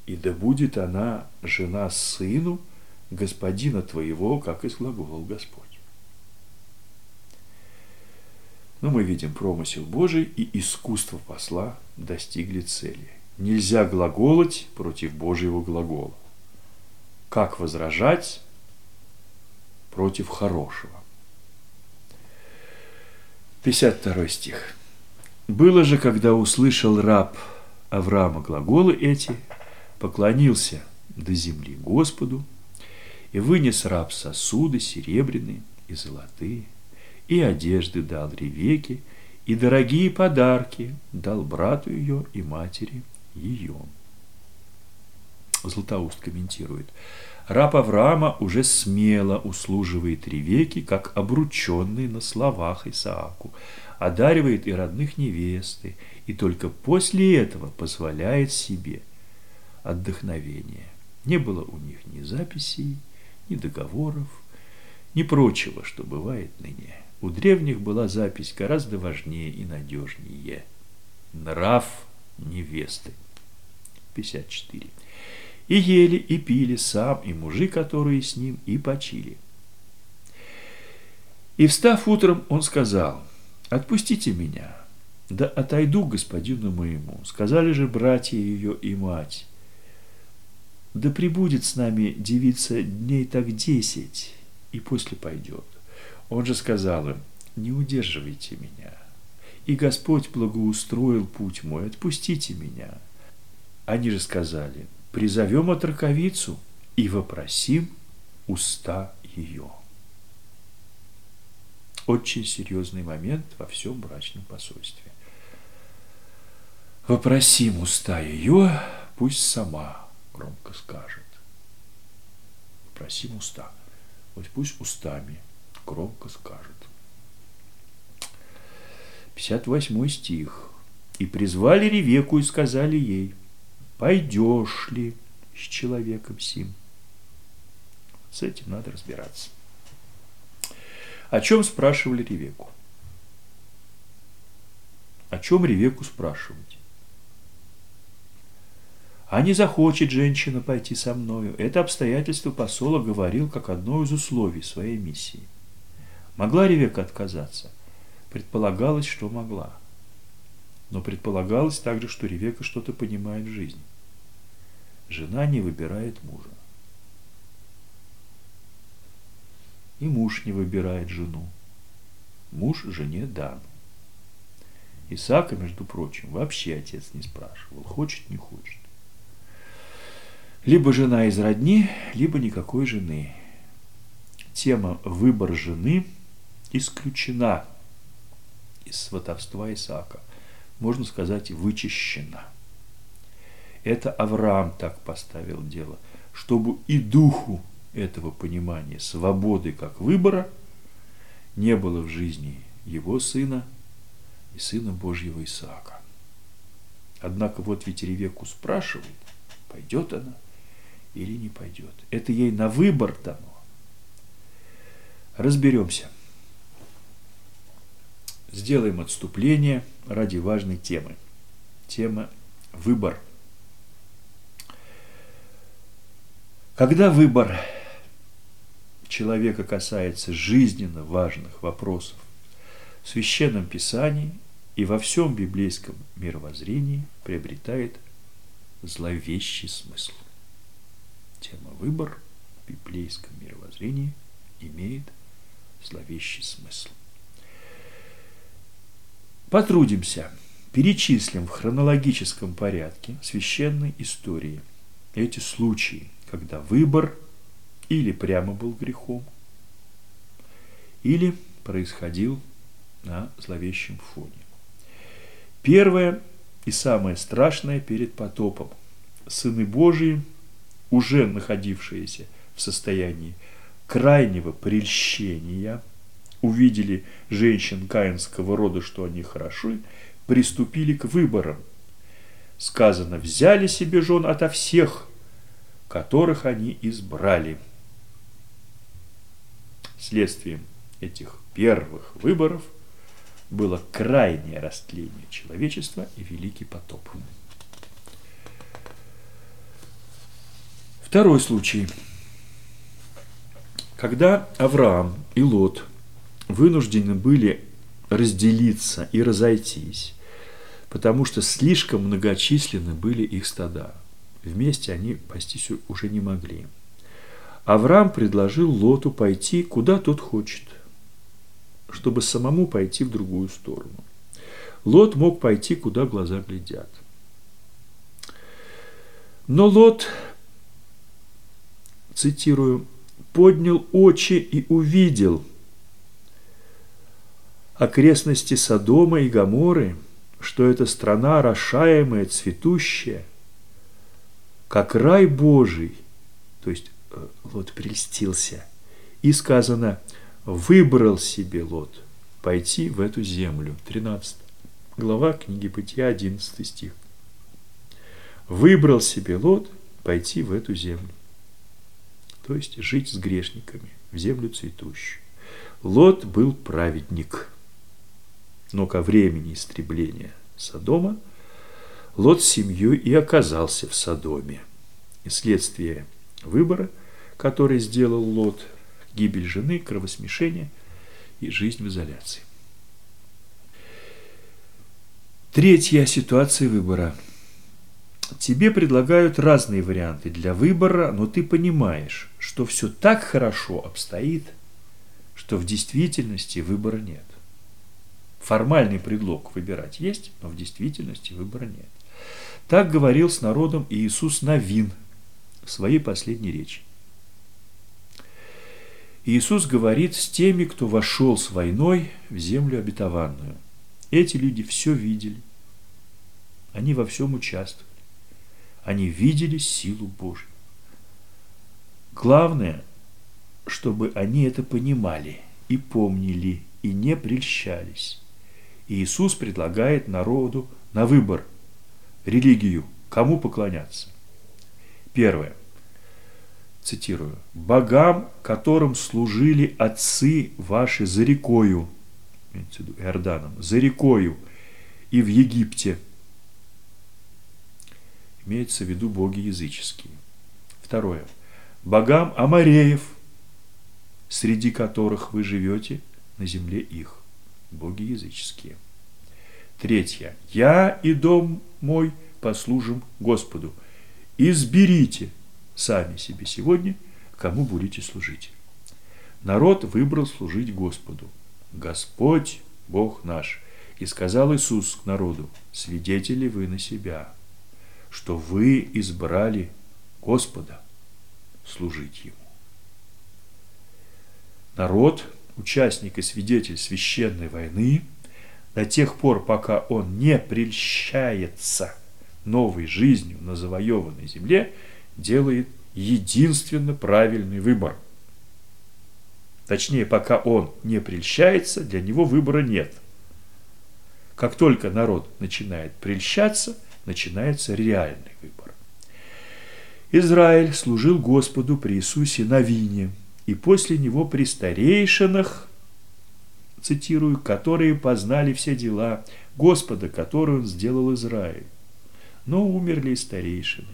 A: и да будет она жена сыну господина твоего, как изглаголал Господь. Но мы видим промысел Божий и искусство посла достигли цели. Нельзя глаголать против Божьего глагола. Как возражать против хорошего? 52 стих. «Было же, когда услышал раб Авраама глаголы эти, поклонился до земли Господу, и вынес раб сосуды серебряные и золотые, и одежды дал Ревеке, и дорогие подарки дал брату ее и матери ее. Златоуст комментирует. Раб Авраама уже смело услуживает Ревеке, как обрученный на словах Исааку, одаривает и родных невесты, и только после этого позволяет себе отдохновение. Не было у них ни записей, ни договоров, ни прочего, что бывает ныне. У древних была запись гораздо важнее и надежнее. Нрав невесты. 54. И ели, и пили сам, и мужи, которые с ним, и почили. И встав утром, он сказал, «Отпустите меня, да отойду к господину моему». Сказали же братья ее и мать, «Да прибудет с нами девица дней так десять, и после пойдет». Он же сказал им, «Не удерживайте меня, и Господь благоустроил путь мой, отпустите меня». Они же сказали, призовем отраковицу и вопросим уста ее. Очень серьезный момент во всем брачном посольстве. Вопросим уста ее, пусть сама громко скажет. Вопросим уста. Вот пусть устами громко скажет. 58 стих. «И призвали Ревеку и сказали ей – пойдешь ли с человеком сим. С этим надо разбираться. О чем спрашивали Ревеку? О чем Ревеку спрашивать? А не захочет женщина пойти со мною. Это обстоятельство посола говорил как одно из условий своей миссии. Могла Ревека отказаться? Предполагалось, что могла. Но предполагалось также, что Ревека что-то понимает в жизни. Жена не выбирает мужа. И муж не выбирает жену. Муж жене дан. Исаака, между прочим, вообще отец не спрашивал, хочет, не хочет. Либо жена из родни, либо никакой жены. Тема «выбор жены» исключена из сватовства Исаака – можно сказать, вычищена. Это Авраам так поставил дело, чтобы и духу этого понимания свободы как выбора не было в жизни его сына и сына Божьего Исаака. Однако вот ведь Ревеку спрашивает, пойдет она или не пойдет. Это ей на выбор дано. Разберемся. Сделаем отступление ради важной темы. Тема «Выбор». Когда выбор человека касается жизненно важных вопросов в Священном Писании и во всем библейском мировоззрении приобретает зловещий смысл. Тема «Выбор» в библейском мировоззрении имеет зловещий смысл. Потрудимся, перечислим в хронологическом порядке священной истории эти случаи, когда выбор или прямо был грехом, или происходил на зловещем фоне. Первое и самое страшное перед потопом. Сыны Божии уже находившиеся в состоянии крайнего прельщения, увидели женщин каинского рода, что они хороши, приступили к выборам. Сказано, взяли себе жен ото всех, которых они избрали. Следствием этих первых выборов было крайнее растление человечества и великий потоп. Второй случай. Когда Авраам и Лот вынуждены были разделиться и разойтись, потому что слишком многочисленны были их стада. Вместе они пастись уже не могли. Авраам предложил Лоту пойти, куда тот хочет, чтобы самому пойти в другую сторону. Лот мог пойти, куда глаза глядят. Но Лот цитирую, «поднял очи и увидел окрестности Содома и Гаморы, что эта страна рошаемая, цветущая, как рай Божий». То есть э, Лот прельстился. И сказано, выбрал себе Лот пойти в эту землю. 13 глава книги Бытия, 11 стих. Выбрал себе Лот пойти в эту землю то есть жить с грешниками в землю цветущую. Лот был праведник, но ко времени истребления Содома Лот с семьей и оказался в Содоме. И следствие выбора, который сделал Лот, гибель жены, кровосмешение и жизнь в изоляции. Третья ситуация выбора – тебе предлагают разные варианты для выбора, но ты понимаешь, что все так хорошо обстоит, что в действительности выбора нет. Формальный предлог выбирать есть, но в действительности выбора нет. Так говорил с народом Иисус Навин в своей последней речи. Иисус говорит с теми, кто вошел с войной в землю обетованную. Эти люди все видели, они во всем участвовали. Они видели силу Божью. Главное, чтобы они это понимали и помнили, и не прельщались. Иисус предлагает народу на выбор религию, кому поклоняться. Первое. Цитирую. «Богам, которым служили отцы ваши за рекою, Иорданом, за рекою и в Египте – Имеется в виду боги языческие. Второе. Богам Амареев, среди которых вы живете на земле их. Боги языческие. Третье. Я и дом мой послужим Господу. Изберите сами себе сегодня, кому будете служить. Народ выбрал служить Господу. Господь, Бог наш. И сказал Иисус к народу, свидетели вы на себя что вы избрали Господа служить Ему. Народ, участник и свидетель священной войны, до тех пор, пока он не прельщается новой жизнью на завоеванной земле, делает единственно правильный выбор. Точнее, пока он не прельщается, для него выбора нет. Как только народ начинает прельщаться, начинается реальный выбор. Израиль служил Господу при Иисусе на вине, и после него при старейшинах, цитирую, которые познали все дела Господа, которые он сделал Израиль. Но умерли и старейшины.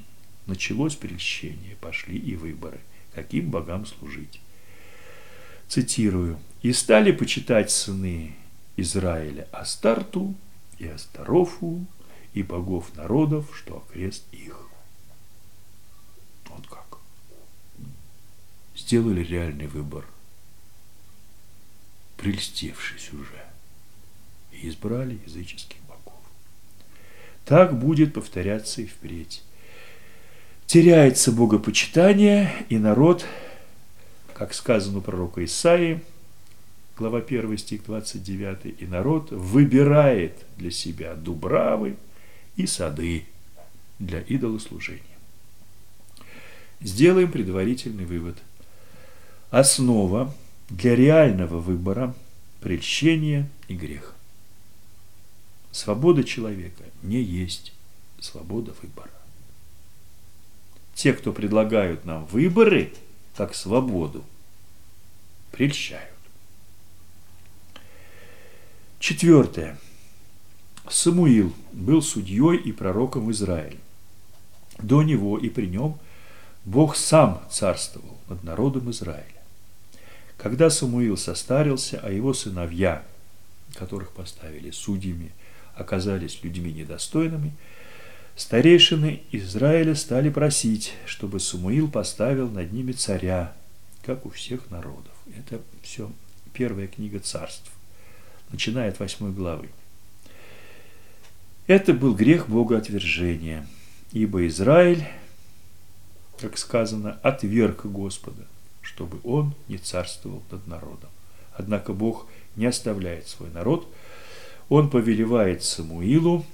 A: Началось прельщение, пошли и выборы, каким богам служить. Цитирую. «И стали почитать сыны Израиля Астарту и Астарофу, и богов народов, что окрест их. Вот как. Сделали реальный выбор, прельстившись уже, и избрали языческих богов. Так будет повторяться и впредь. Теряется богопочитание, и народ, как сказано у пророка Исаии, глава 1 стих 29, и народ выбирает для себя дубравы, и сады для идолослужения. Сделаем предварительный вывод. Основа для реального выбора – прельщение и грех. Свобода человека не есть свобода выбора. Те, кто предлагают нам выборы как свободу, прельщают. Четвертое. Самуил был судьей и пророком в Израиле. До него и при нем Бог сам царствовал над народом Израиля. Когда Самуил состарился, а его сыновья, которых поставили судьями, оказались людьми недостойными, старейшины Израиля стали просить, чтобы Самуил поставил над ними царя, как у всех народов. Это все первая книга царств, начиная от восьмой главы. Это был грех Богоотвержения, ибо Израиль, как сказано, отверг Господа, чтобы он не царствовал над народом. Однако Бог не оставляет свой народ – он повелевает Самуилу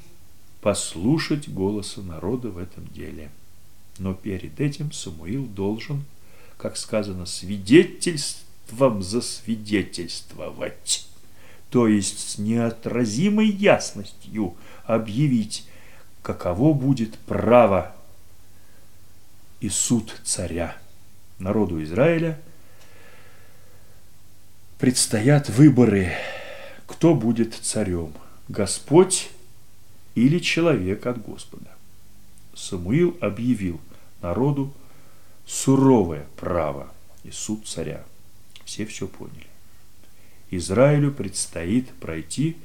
A: послушать голоса народа в этом деле. Но перед этим Самуил должен, как сказано, свидетельством засвидетельствовать, то есть с неотразимой ясностью объявить, каково будет право и суд царя. Народу Израиля предстоят выборы – кто будет царем, Господь или человек от Господа. Самуил объявил народу суровое право и суд царя. Все все поняли. Израилю предстоит пройти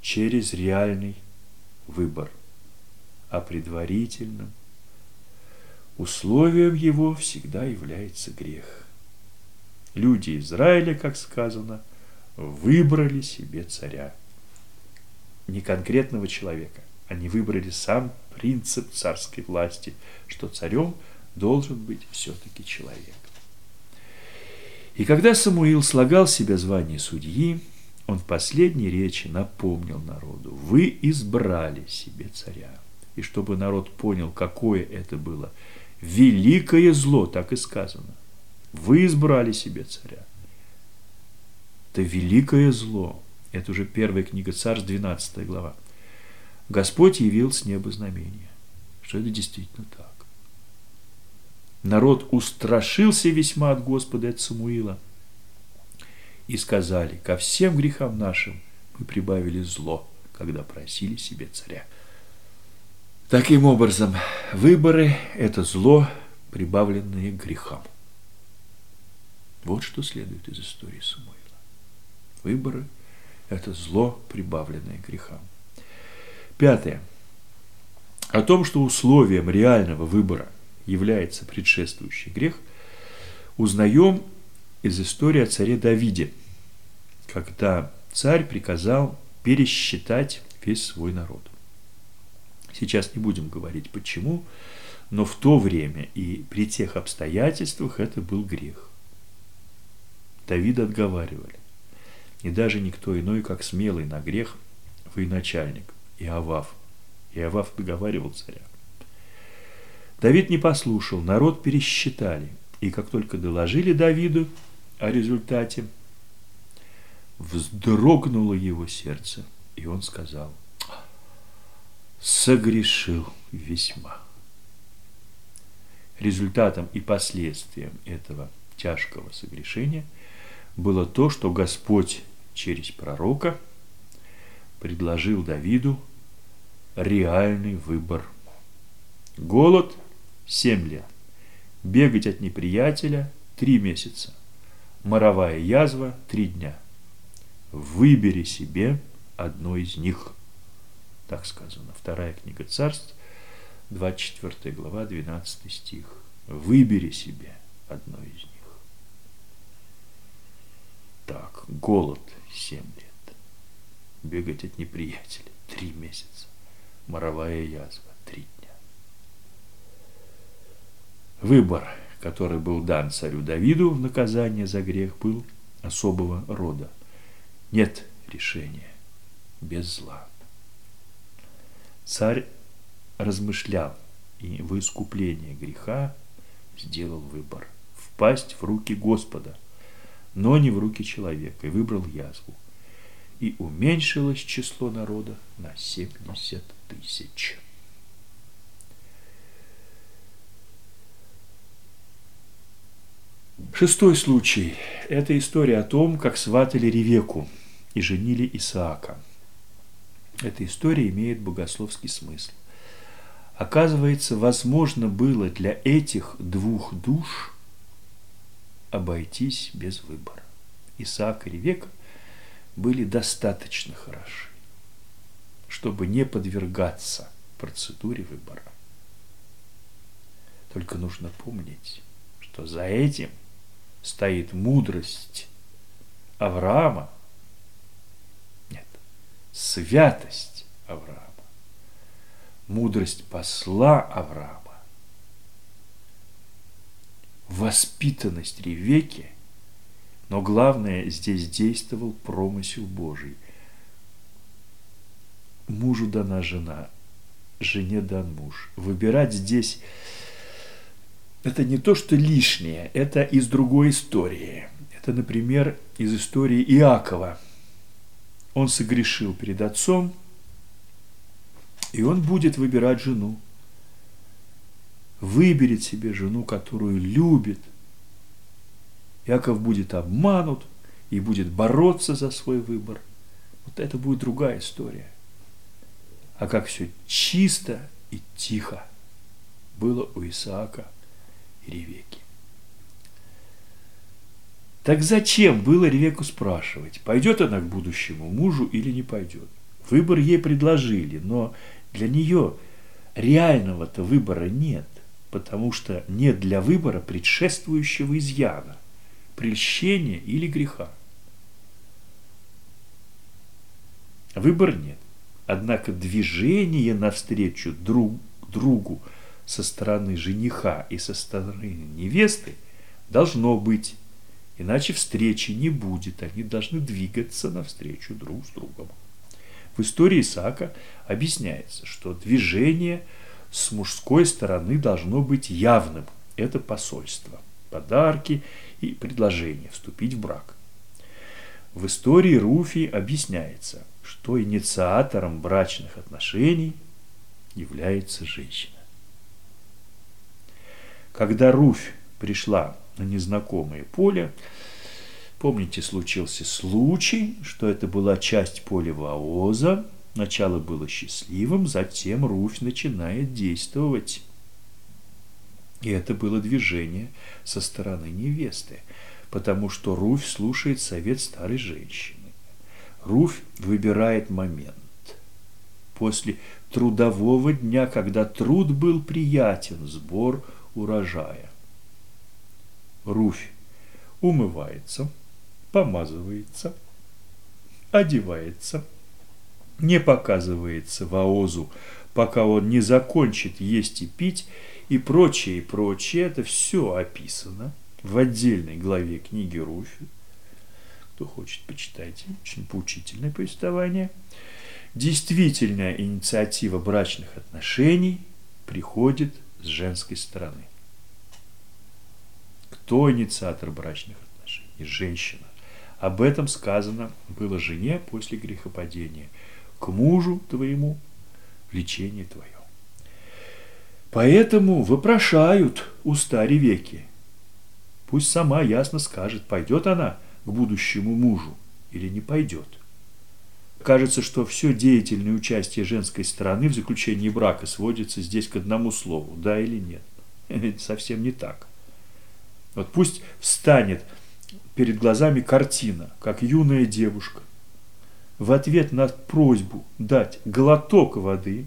A: через реальный выбор, а предварительным условием его всегда является грех. Люди Израиля, как сказано, – выбрали себе царя. Не конкретного человека. Они выбрали сам принцип царской власти, что царем должен быть все-таки человек. И когда Самуил слагал себе звание судьи, он в последней речи напомнил народу, вы избрали себе царя. И чтобы народ понял, какое это было великое зло, так и сказано. Вы избрали себе царя. Это великое зло. Это уже первая книга Царств, 12 глава. Господь явил с неба знамение, что это действительно так. Народ устрашился весьма от Господа, от Самуила, и сказали, ко всем грехам нашим мы прибавили зло, когда просили себе царя. Таким образом, выборы – это зло, прибавленное к грехам. Вот что следует из истории Самуила. Выборы – это зло, прибавленное грехам. Пятое. О том, что условием реального выбора является предшествующий грех, узнаем из истории о царе Давиде, когда царь приказал пересчитать весь свой народ. Сейчас не будем говорить почему, но в то время и при тех обстоятельствах это был грех. Давида отговаривали. И даже никто иной, как смелый на грех военачальник Иовав. Иовав договаривал царя. Давид не послушал, народ пересчитали. И как только доложили Давиду о результате, вздрогнуло его сердце, и он сказал, согрешил весьма. Результатом и последствием этого тяжкого согрешения – было то, что Господь через пророка предложил Давиду реальный выбор. Голод – семь лет. Бегать от неприятеля – три месяца. Моровая язва – три дня. Выбери себе одно из них. Так сказано. Вторая книга царств, 24 глава, 12 стих. Выбери себе одно из них. Так, голод семь лет. Бегать от неприятеля три месяца. Моровая язва три дня. Выбор, который был дан царю Давиду в наказание за грех, был особого рода. Нет решения без зла. Царь размышлял и в искупление греха сделал выбор – впасть в руки Господа, но не в руки человека, и выбрал язву. И уменьшилось число народа на 70 тысяч. Шестой случай – это история о том, как сватали Ревеку и женили Исаака. Эта история имеет богословский смысл. Оказывается, возможно было для этих двух душ обойтись без выбора. Исаак и Ревека были достаточно хороши, чтобы не подвергаться процедуре выбора. Только нужно помнить, что за этим стоит мудрость Авраама, нет, святость Авраама, мудрость посла Авраама, воспитанность Ревеки, но главное, здесь действовал промысел Божий. Мужу дана жена, жене дан муж. Выбирать здесь это не то, что лишнее, это из другой истории. Это, например, из истории Иакова. Он согрешил перед отцом, и он будет выбирать жену выберет себе жену, которую любит. Яков будет обманут и будет бороться за свой выбор. Вот это будет другая история. А как все чисто и тихо было у Исаака Ревеки. Так зачем было Ревеку спрашивать, пойдет она к будущему мужу или не пойдет? Выбор ей предложили, но для нее реального-то выбора нет потому что нет для выбора предшествующего изъяна, прельщения или греха. Выбор нет. Однако движение навстречу друг другу со стороны жениха и со стороны невесты должно быть, иначе встречи не будет, они должны двигаться навстречу друг с другом. В истории Исаака объясняется, что движение – с мужской стороны должно быть явным. Это посольство, подарки и предложение вступить в брак. В истории Руфи объясняется, что инициатором брачных отношений является женщина. Когда Руфь пришла на незнакомое поле, помните, случился случай, что это была часть поля Ваоза, Начало было счастливым, затем Руфь начинает действовать. И это было движение со стороны невесты, потому что Руфь слушает совет старой женщины. Руфь выбирает момент. После трудового дня, когда труд был приятен, сбор урожая. Руфь умывается, помазывается, одевается – не показывается Ваозу, пока он не закончит есть и пить, и прочее, и прочее. Это все описано в отдельной главе книги Руфи. Кто хочет, почитайте. Очень поучительное повествование. Действительная инициатива брачных отношений приходит с женской стороны. Кто инициатор брачных отношений? Женщина. Об этом сказано было жене после грехопадения – к мужу твоему влечение твое. Поэтому вопрошают уста Ревеки. Пусть сама ясно скажет, пойдет она к будущему мужу или не пойдет. Кажется, что все деятельное участие женской стороны в заключении брака сводится здесь к одному слову, да или нет. Это совсем не так. Вот пусть встанет перед глазами картина, как юная девушка – в ответ на просьбу дать глоток воды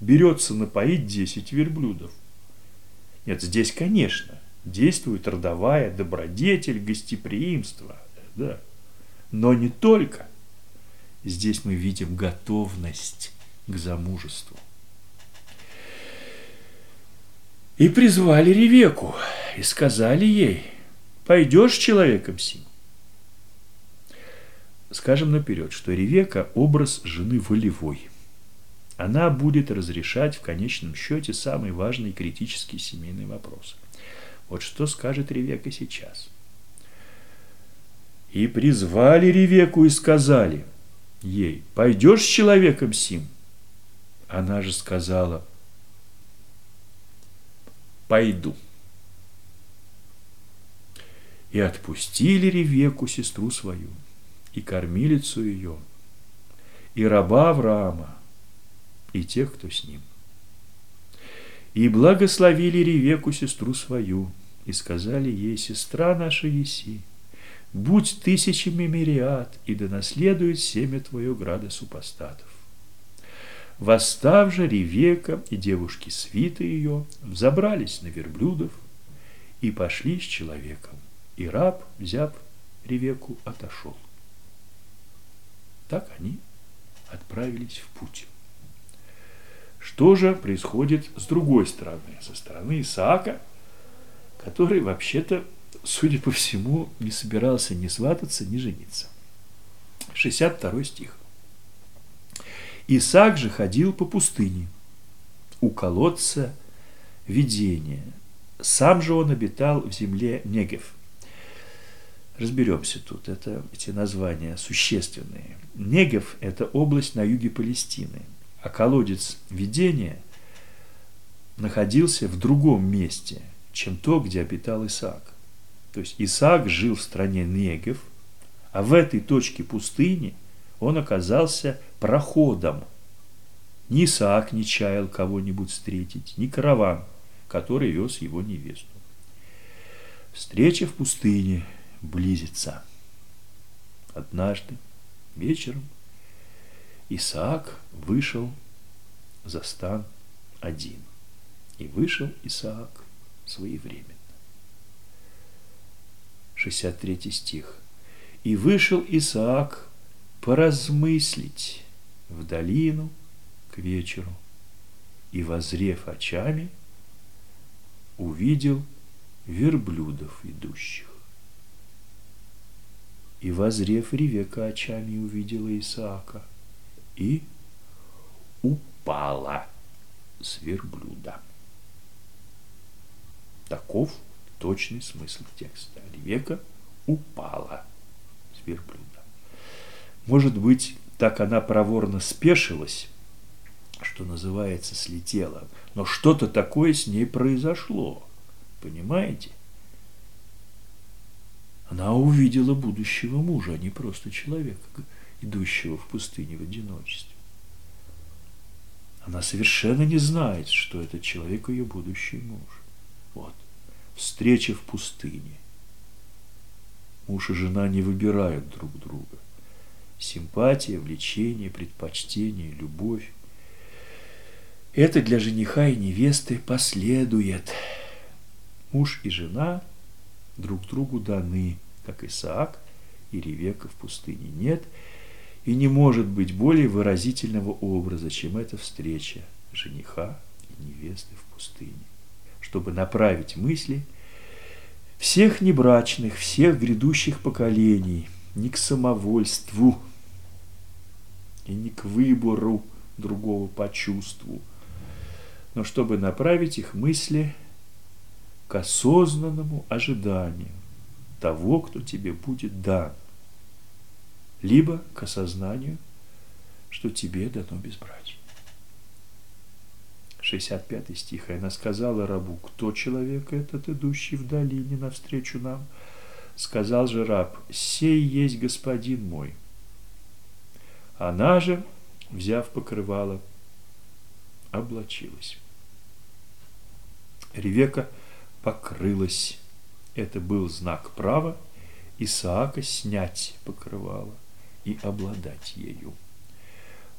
A: берется напоить 10 верблюдов. Нет, здесь, конечно, действует родовая добродетель, гостеприимство, да. Но не только. Здесь мы видим готовность к замужеству. И призвали Ревеку, и сказали ей, пойдешь человеком сим, Скажем наперед, что Ревека – образ жены волевой. Она будет разрешать в конечном счете самые важные критические семейные вопросы. Вот что скажет Ревека сейчас. И призвали Ревеку и сказали ей, пойдешь с человеком сим? Она же сказала, пойду. И отпустили Ревеку, сестру свою, и кормилицу ее, и раба Авраама, и тех, кто с ним. И благословили Ревеку, сестру свою, и сказали ей, сестра наша Еси, будь тысячами мириад, и да наследует семя твое града супостатов. Восстав же Ревека и девушки свиты ее взобрались на верблюдов и пошли с человеком, и раб, взяв Ревеку, отошел. Так они отправились в путь. Что же происходит с другой стороны, со стороны Исаака, который вообще-то, судя по всему, не собирался ни свататься, ни жениться. 62 стих. Исаак же ходил по пустыне, у колодца видения. Сам же он обитал в земле Негев. Разберемся тут, это эти названия существенные. Негев – это область на юге Палестины – а колодец видения находился в другом месте, чем то, где обитал Исаак. То есть Исаак жил в стране Негев, а в этой точке пустыни он оказался проходом. Ни Исаак не чаял кого-нибудь встретить, ни караван, который вез его невесту. Встреча в пустыне близится. Однажды вечером Исаак вышел за стан один. И вышел Исаак своевременно. 63 стих. И вышел Исаак поразмыслить в долину к вечеру, и, возрев очами, увидел верблюдов идущих. И, возрев Ревека очами, увидела Исаака – и упала с верблюда. Таков точный смысл текста. Ревека упала с верблюда. Может быть, так она проворно спешилась, что называется, слетела, но что-то такое с ней произошло. Понимаете? Она увидела будущего мужа, а не просто человека идущего в пустыне в одиночестве. Она совершенно не знает, что этот человек ее будущий муж. Встреча в пустыне. Муж и жена не выбирают друг друга. Симпатия, влечение, предпочтение, любовь. Это для жениха и невесты последует. Муж и жена друг другу даны, как Исаак и Ревека в пустыне. Нет – и не может быть более выразительного образа, чем эта встреча жениха и невесты в пустыне, чтобы направить мысли всех небрачных, всех грядущих поколений не к самовольству и не к выбору другого по чувству, но чтобы направить их мысли к осознанному ожиданию того, кто тебе будет дан – либо к осознанию, что тебе дано безбрачие. 65 стих. И она сказала рабу, кто человек этот, идущий в долине навстречу нам? Сказал же раб, сей есть господин мой. Она же, взяв покрывало, облачилась. Ревека покрылась. Это был знак права Исаака снять покрывало и обладать ею.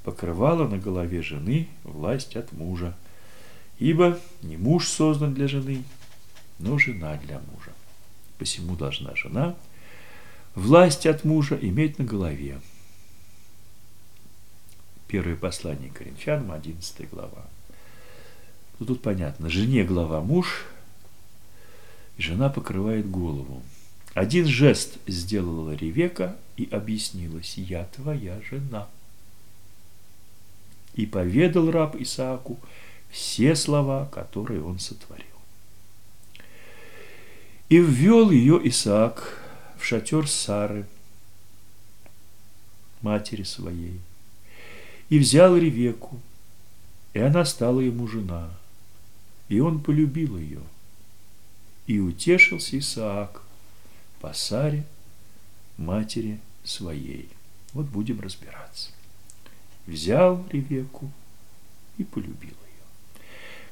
A: Покрывала на голове жены власть от мужа, ибо не муж создан для жены, но жена для мужа. Посему должна жена власть от мужа иметь на голове. Первое послание Коринфянам, 11 глава. Ну, тут понятно, жене глава муж, и жена покрывает голову. Один жест сделала Ревека и объяснилась, я твоя жена. И поведал раб Исааку все слова, которые он сотворил. И ввел ее Исаак в шатер Сары, матери своей, и взял Ревеку, и она стала ему жена, и он полюбил ее. И утешился Исаак по Саре, матери своей. Вот будем разбираться. Взял Ревеку и полюбил.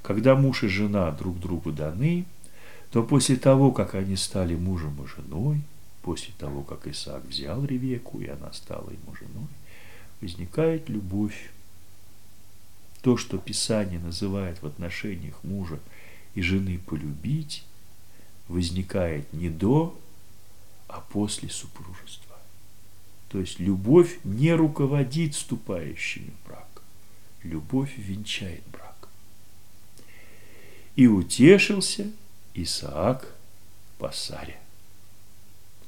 A: Когда муж и жена друг другу даны, то после того, как они стали мужем и женой, после того, как Исаак взял Ревеку, и она стала ему женой, возникает любовь. То, что Писание называет в отношениях мужа и жены полюбить, возникает не до, а после супружества. То есть любовь не руководит вступающими в брак. Любовь венчает. И утешился Исаак по Саре.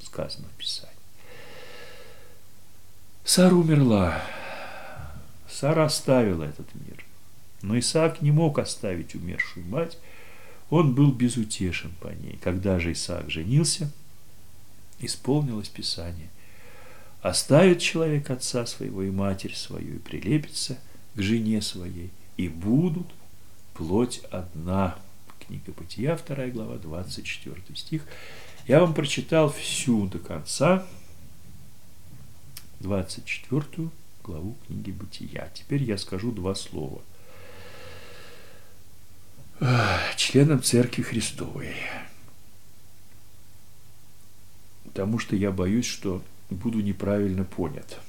A: Сказано в Писании. Сара умерла. Сара оставила этот мир. Но Исаак не мог оставить умершую мать. Он был безутешен по ней. Когда же Исаак женился, исполнилось Писание. Оставит человек отца своего и матерь свою и прилепится к жене своей, и будут плоть одна. Книга Бытия, 2 глава, 24 стих. Я вам прочитал всю до конца, 24 главу книги Бытия. Теперь я скажу два слова. Членам Церкви Христовой. Потому что я боюсь, что буду неправильно понят.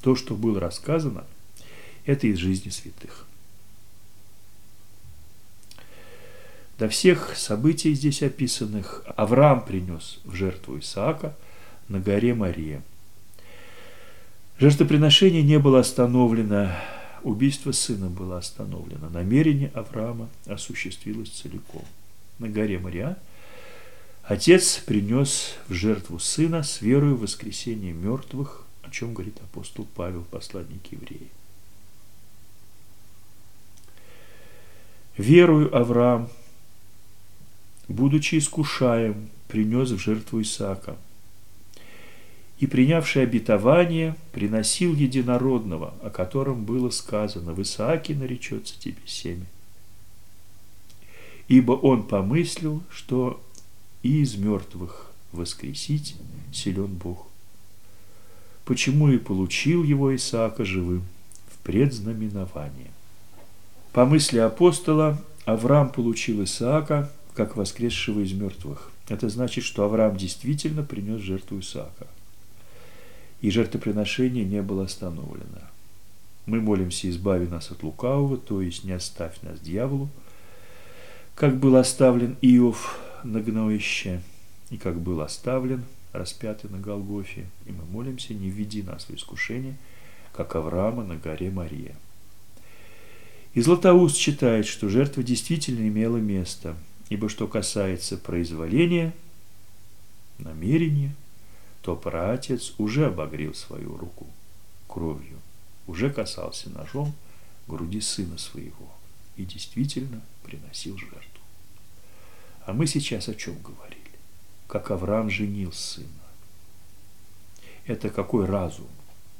A: То, что было рассказано, это из жизни святых. До всех событий здесь описанных Авраам принес в жертву Исаака на горе Мария – Жертвоприношение не было остановлено, убийство сына было остановлено. Намерение Авраама осуществилось целиком. На горе Мария отец принес в жертву сына с верой в воскресение мертвых, о чем говорит апостол Павел, посланник евреев. Верую Авраам, будучи искушаем, принес в жертву Исаака – и, принявший обетование, приносил единородного, о котором было сказано, в Исааке наречется тебе семя. Ибо он помыслил, что и из мертвых воскресить силен Бог. Почему и получил его Исаака живым в предзнаменование. По мысли апостола, Авраам получил Исаака как воскресшего из мертвых. Это значит, что Авраам действительно принес жертву Исаака – и жертвоприношение не было остановлено. Мы молимся, избави нас от лукавого, то есть не оставь нас дьяволу, как был оставлен Иов на гноище, и как был оставлен распятый на Голгофе. И мы молимся, не введи нас в искушение, как Авраама на горе Мария. И Златоуст считает, что жертва действительно имела место, ибо что касается произволения, намерения, то праотец уже обогрел свою руку кровью, уже касался ножом груди сына своего и действительно приносил жертву. А мы сейчас о чем говорили? Как Авраам женил сына. Это какой разум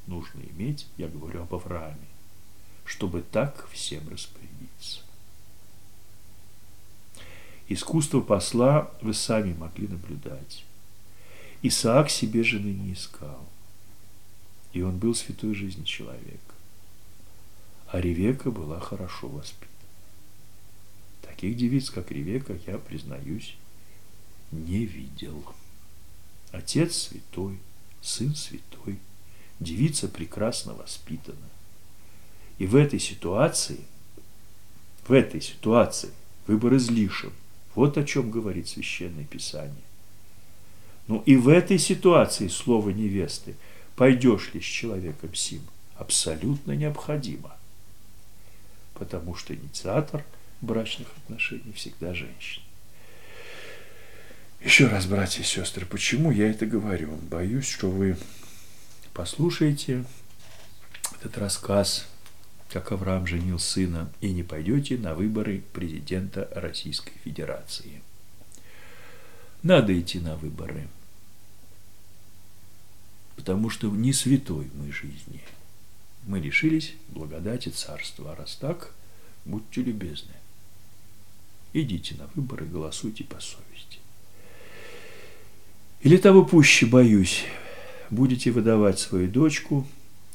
A: нужно иметь, я говорю об Аврааме, чтобы так всем распорядиться. Искусство посла вы сами могли наблюдать. Исаак себе жены не искал. И он был святой жизни человек. А Ревека была хорошо воспитана. Таких девиц, как Ревека, я, признаюсь, не видел. Отец святой, сын святой, девица прекрасно воспитана. И в этой ситуации, в этой ситуации выбор излишен. Вот о чем говорит Священное Писание. Ну и в этой ситуации слово невесты пойдешь ли с человеком сим абсолютно необходимо. Потому что инициатор брачных отношений всегда женщина. Еще раз, братья и сестры, почему я это говорю? Боюсь, что вы послушаете этот рассказ, как Авраам женил сына, и не пойдете на выборы президента Российской Федерации. Надо идти на выборы. Потому что не святой мы жизни. Мы лишились благодати царства. А раз так, будьте любезны. Идите на выборы, голосуйте по совести. Или того пуще боюсь, будете выдавать свою дочку,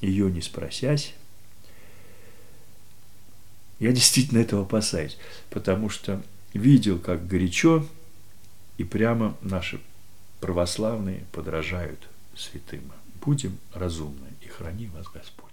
A: ее не спросясь. Я действительно этого опасаюсь, потому что видел, как горячо и прямо наши православные подражают святым. Будем разумны и храни вас Господь.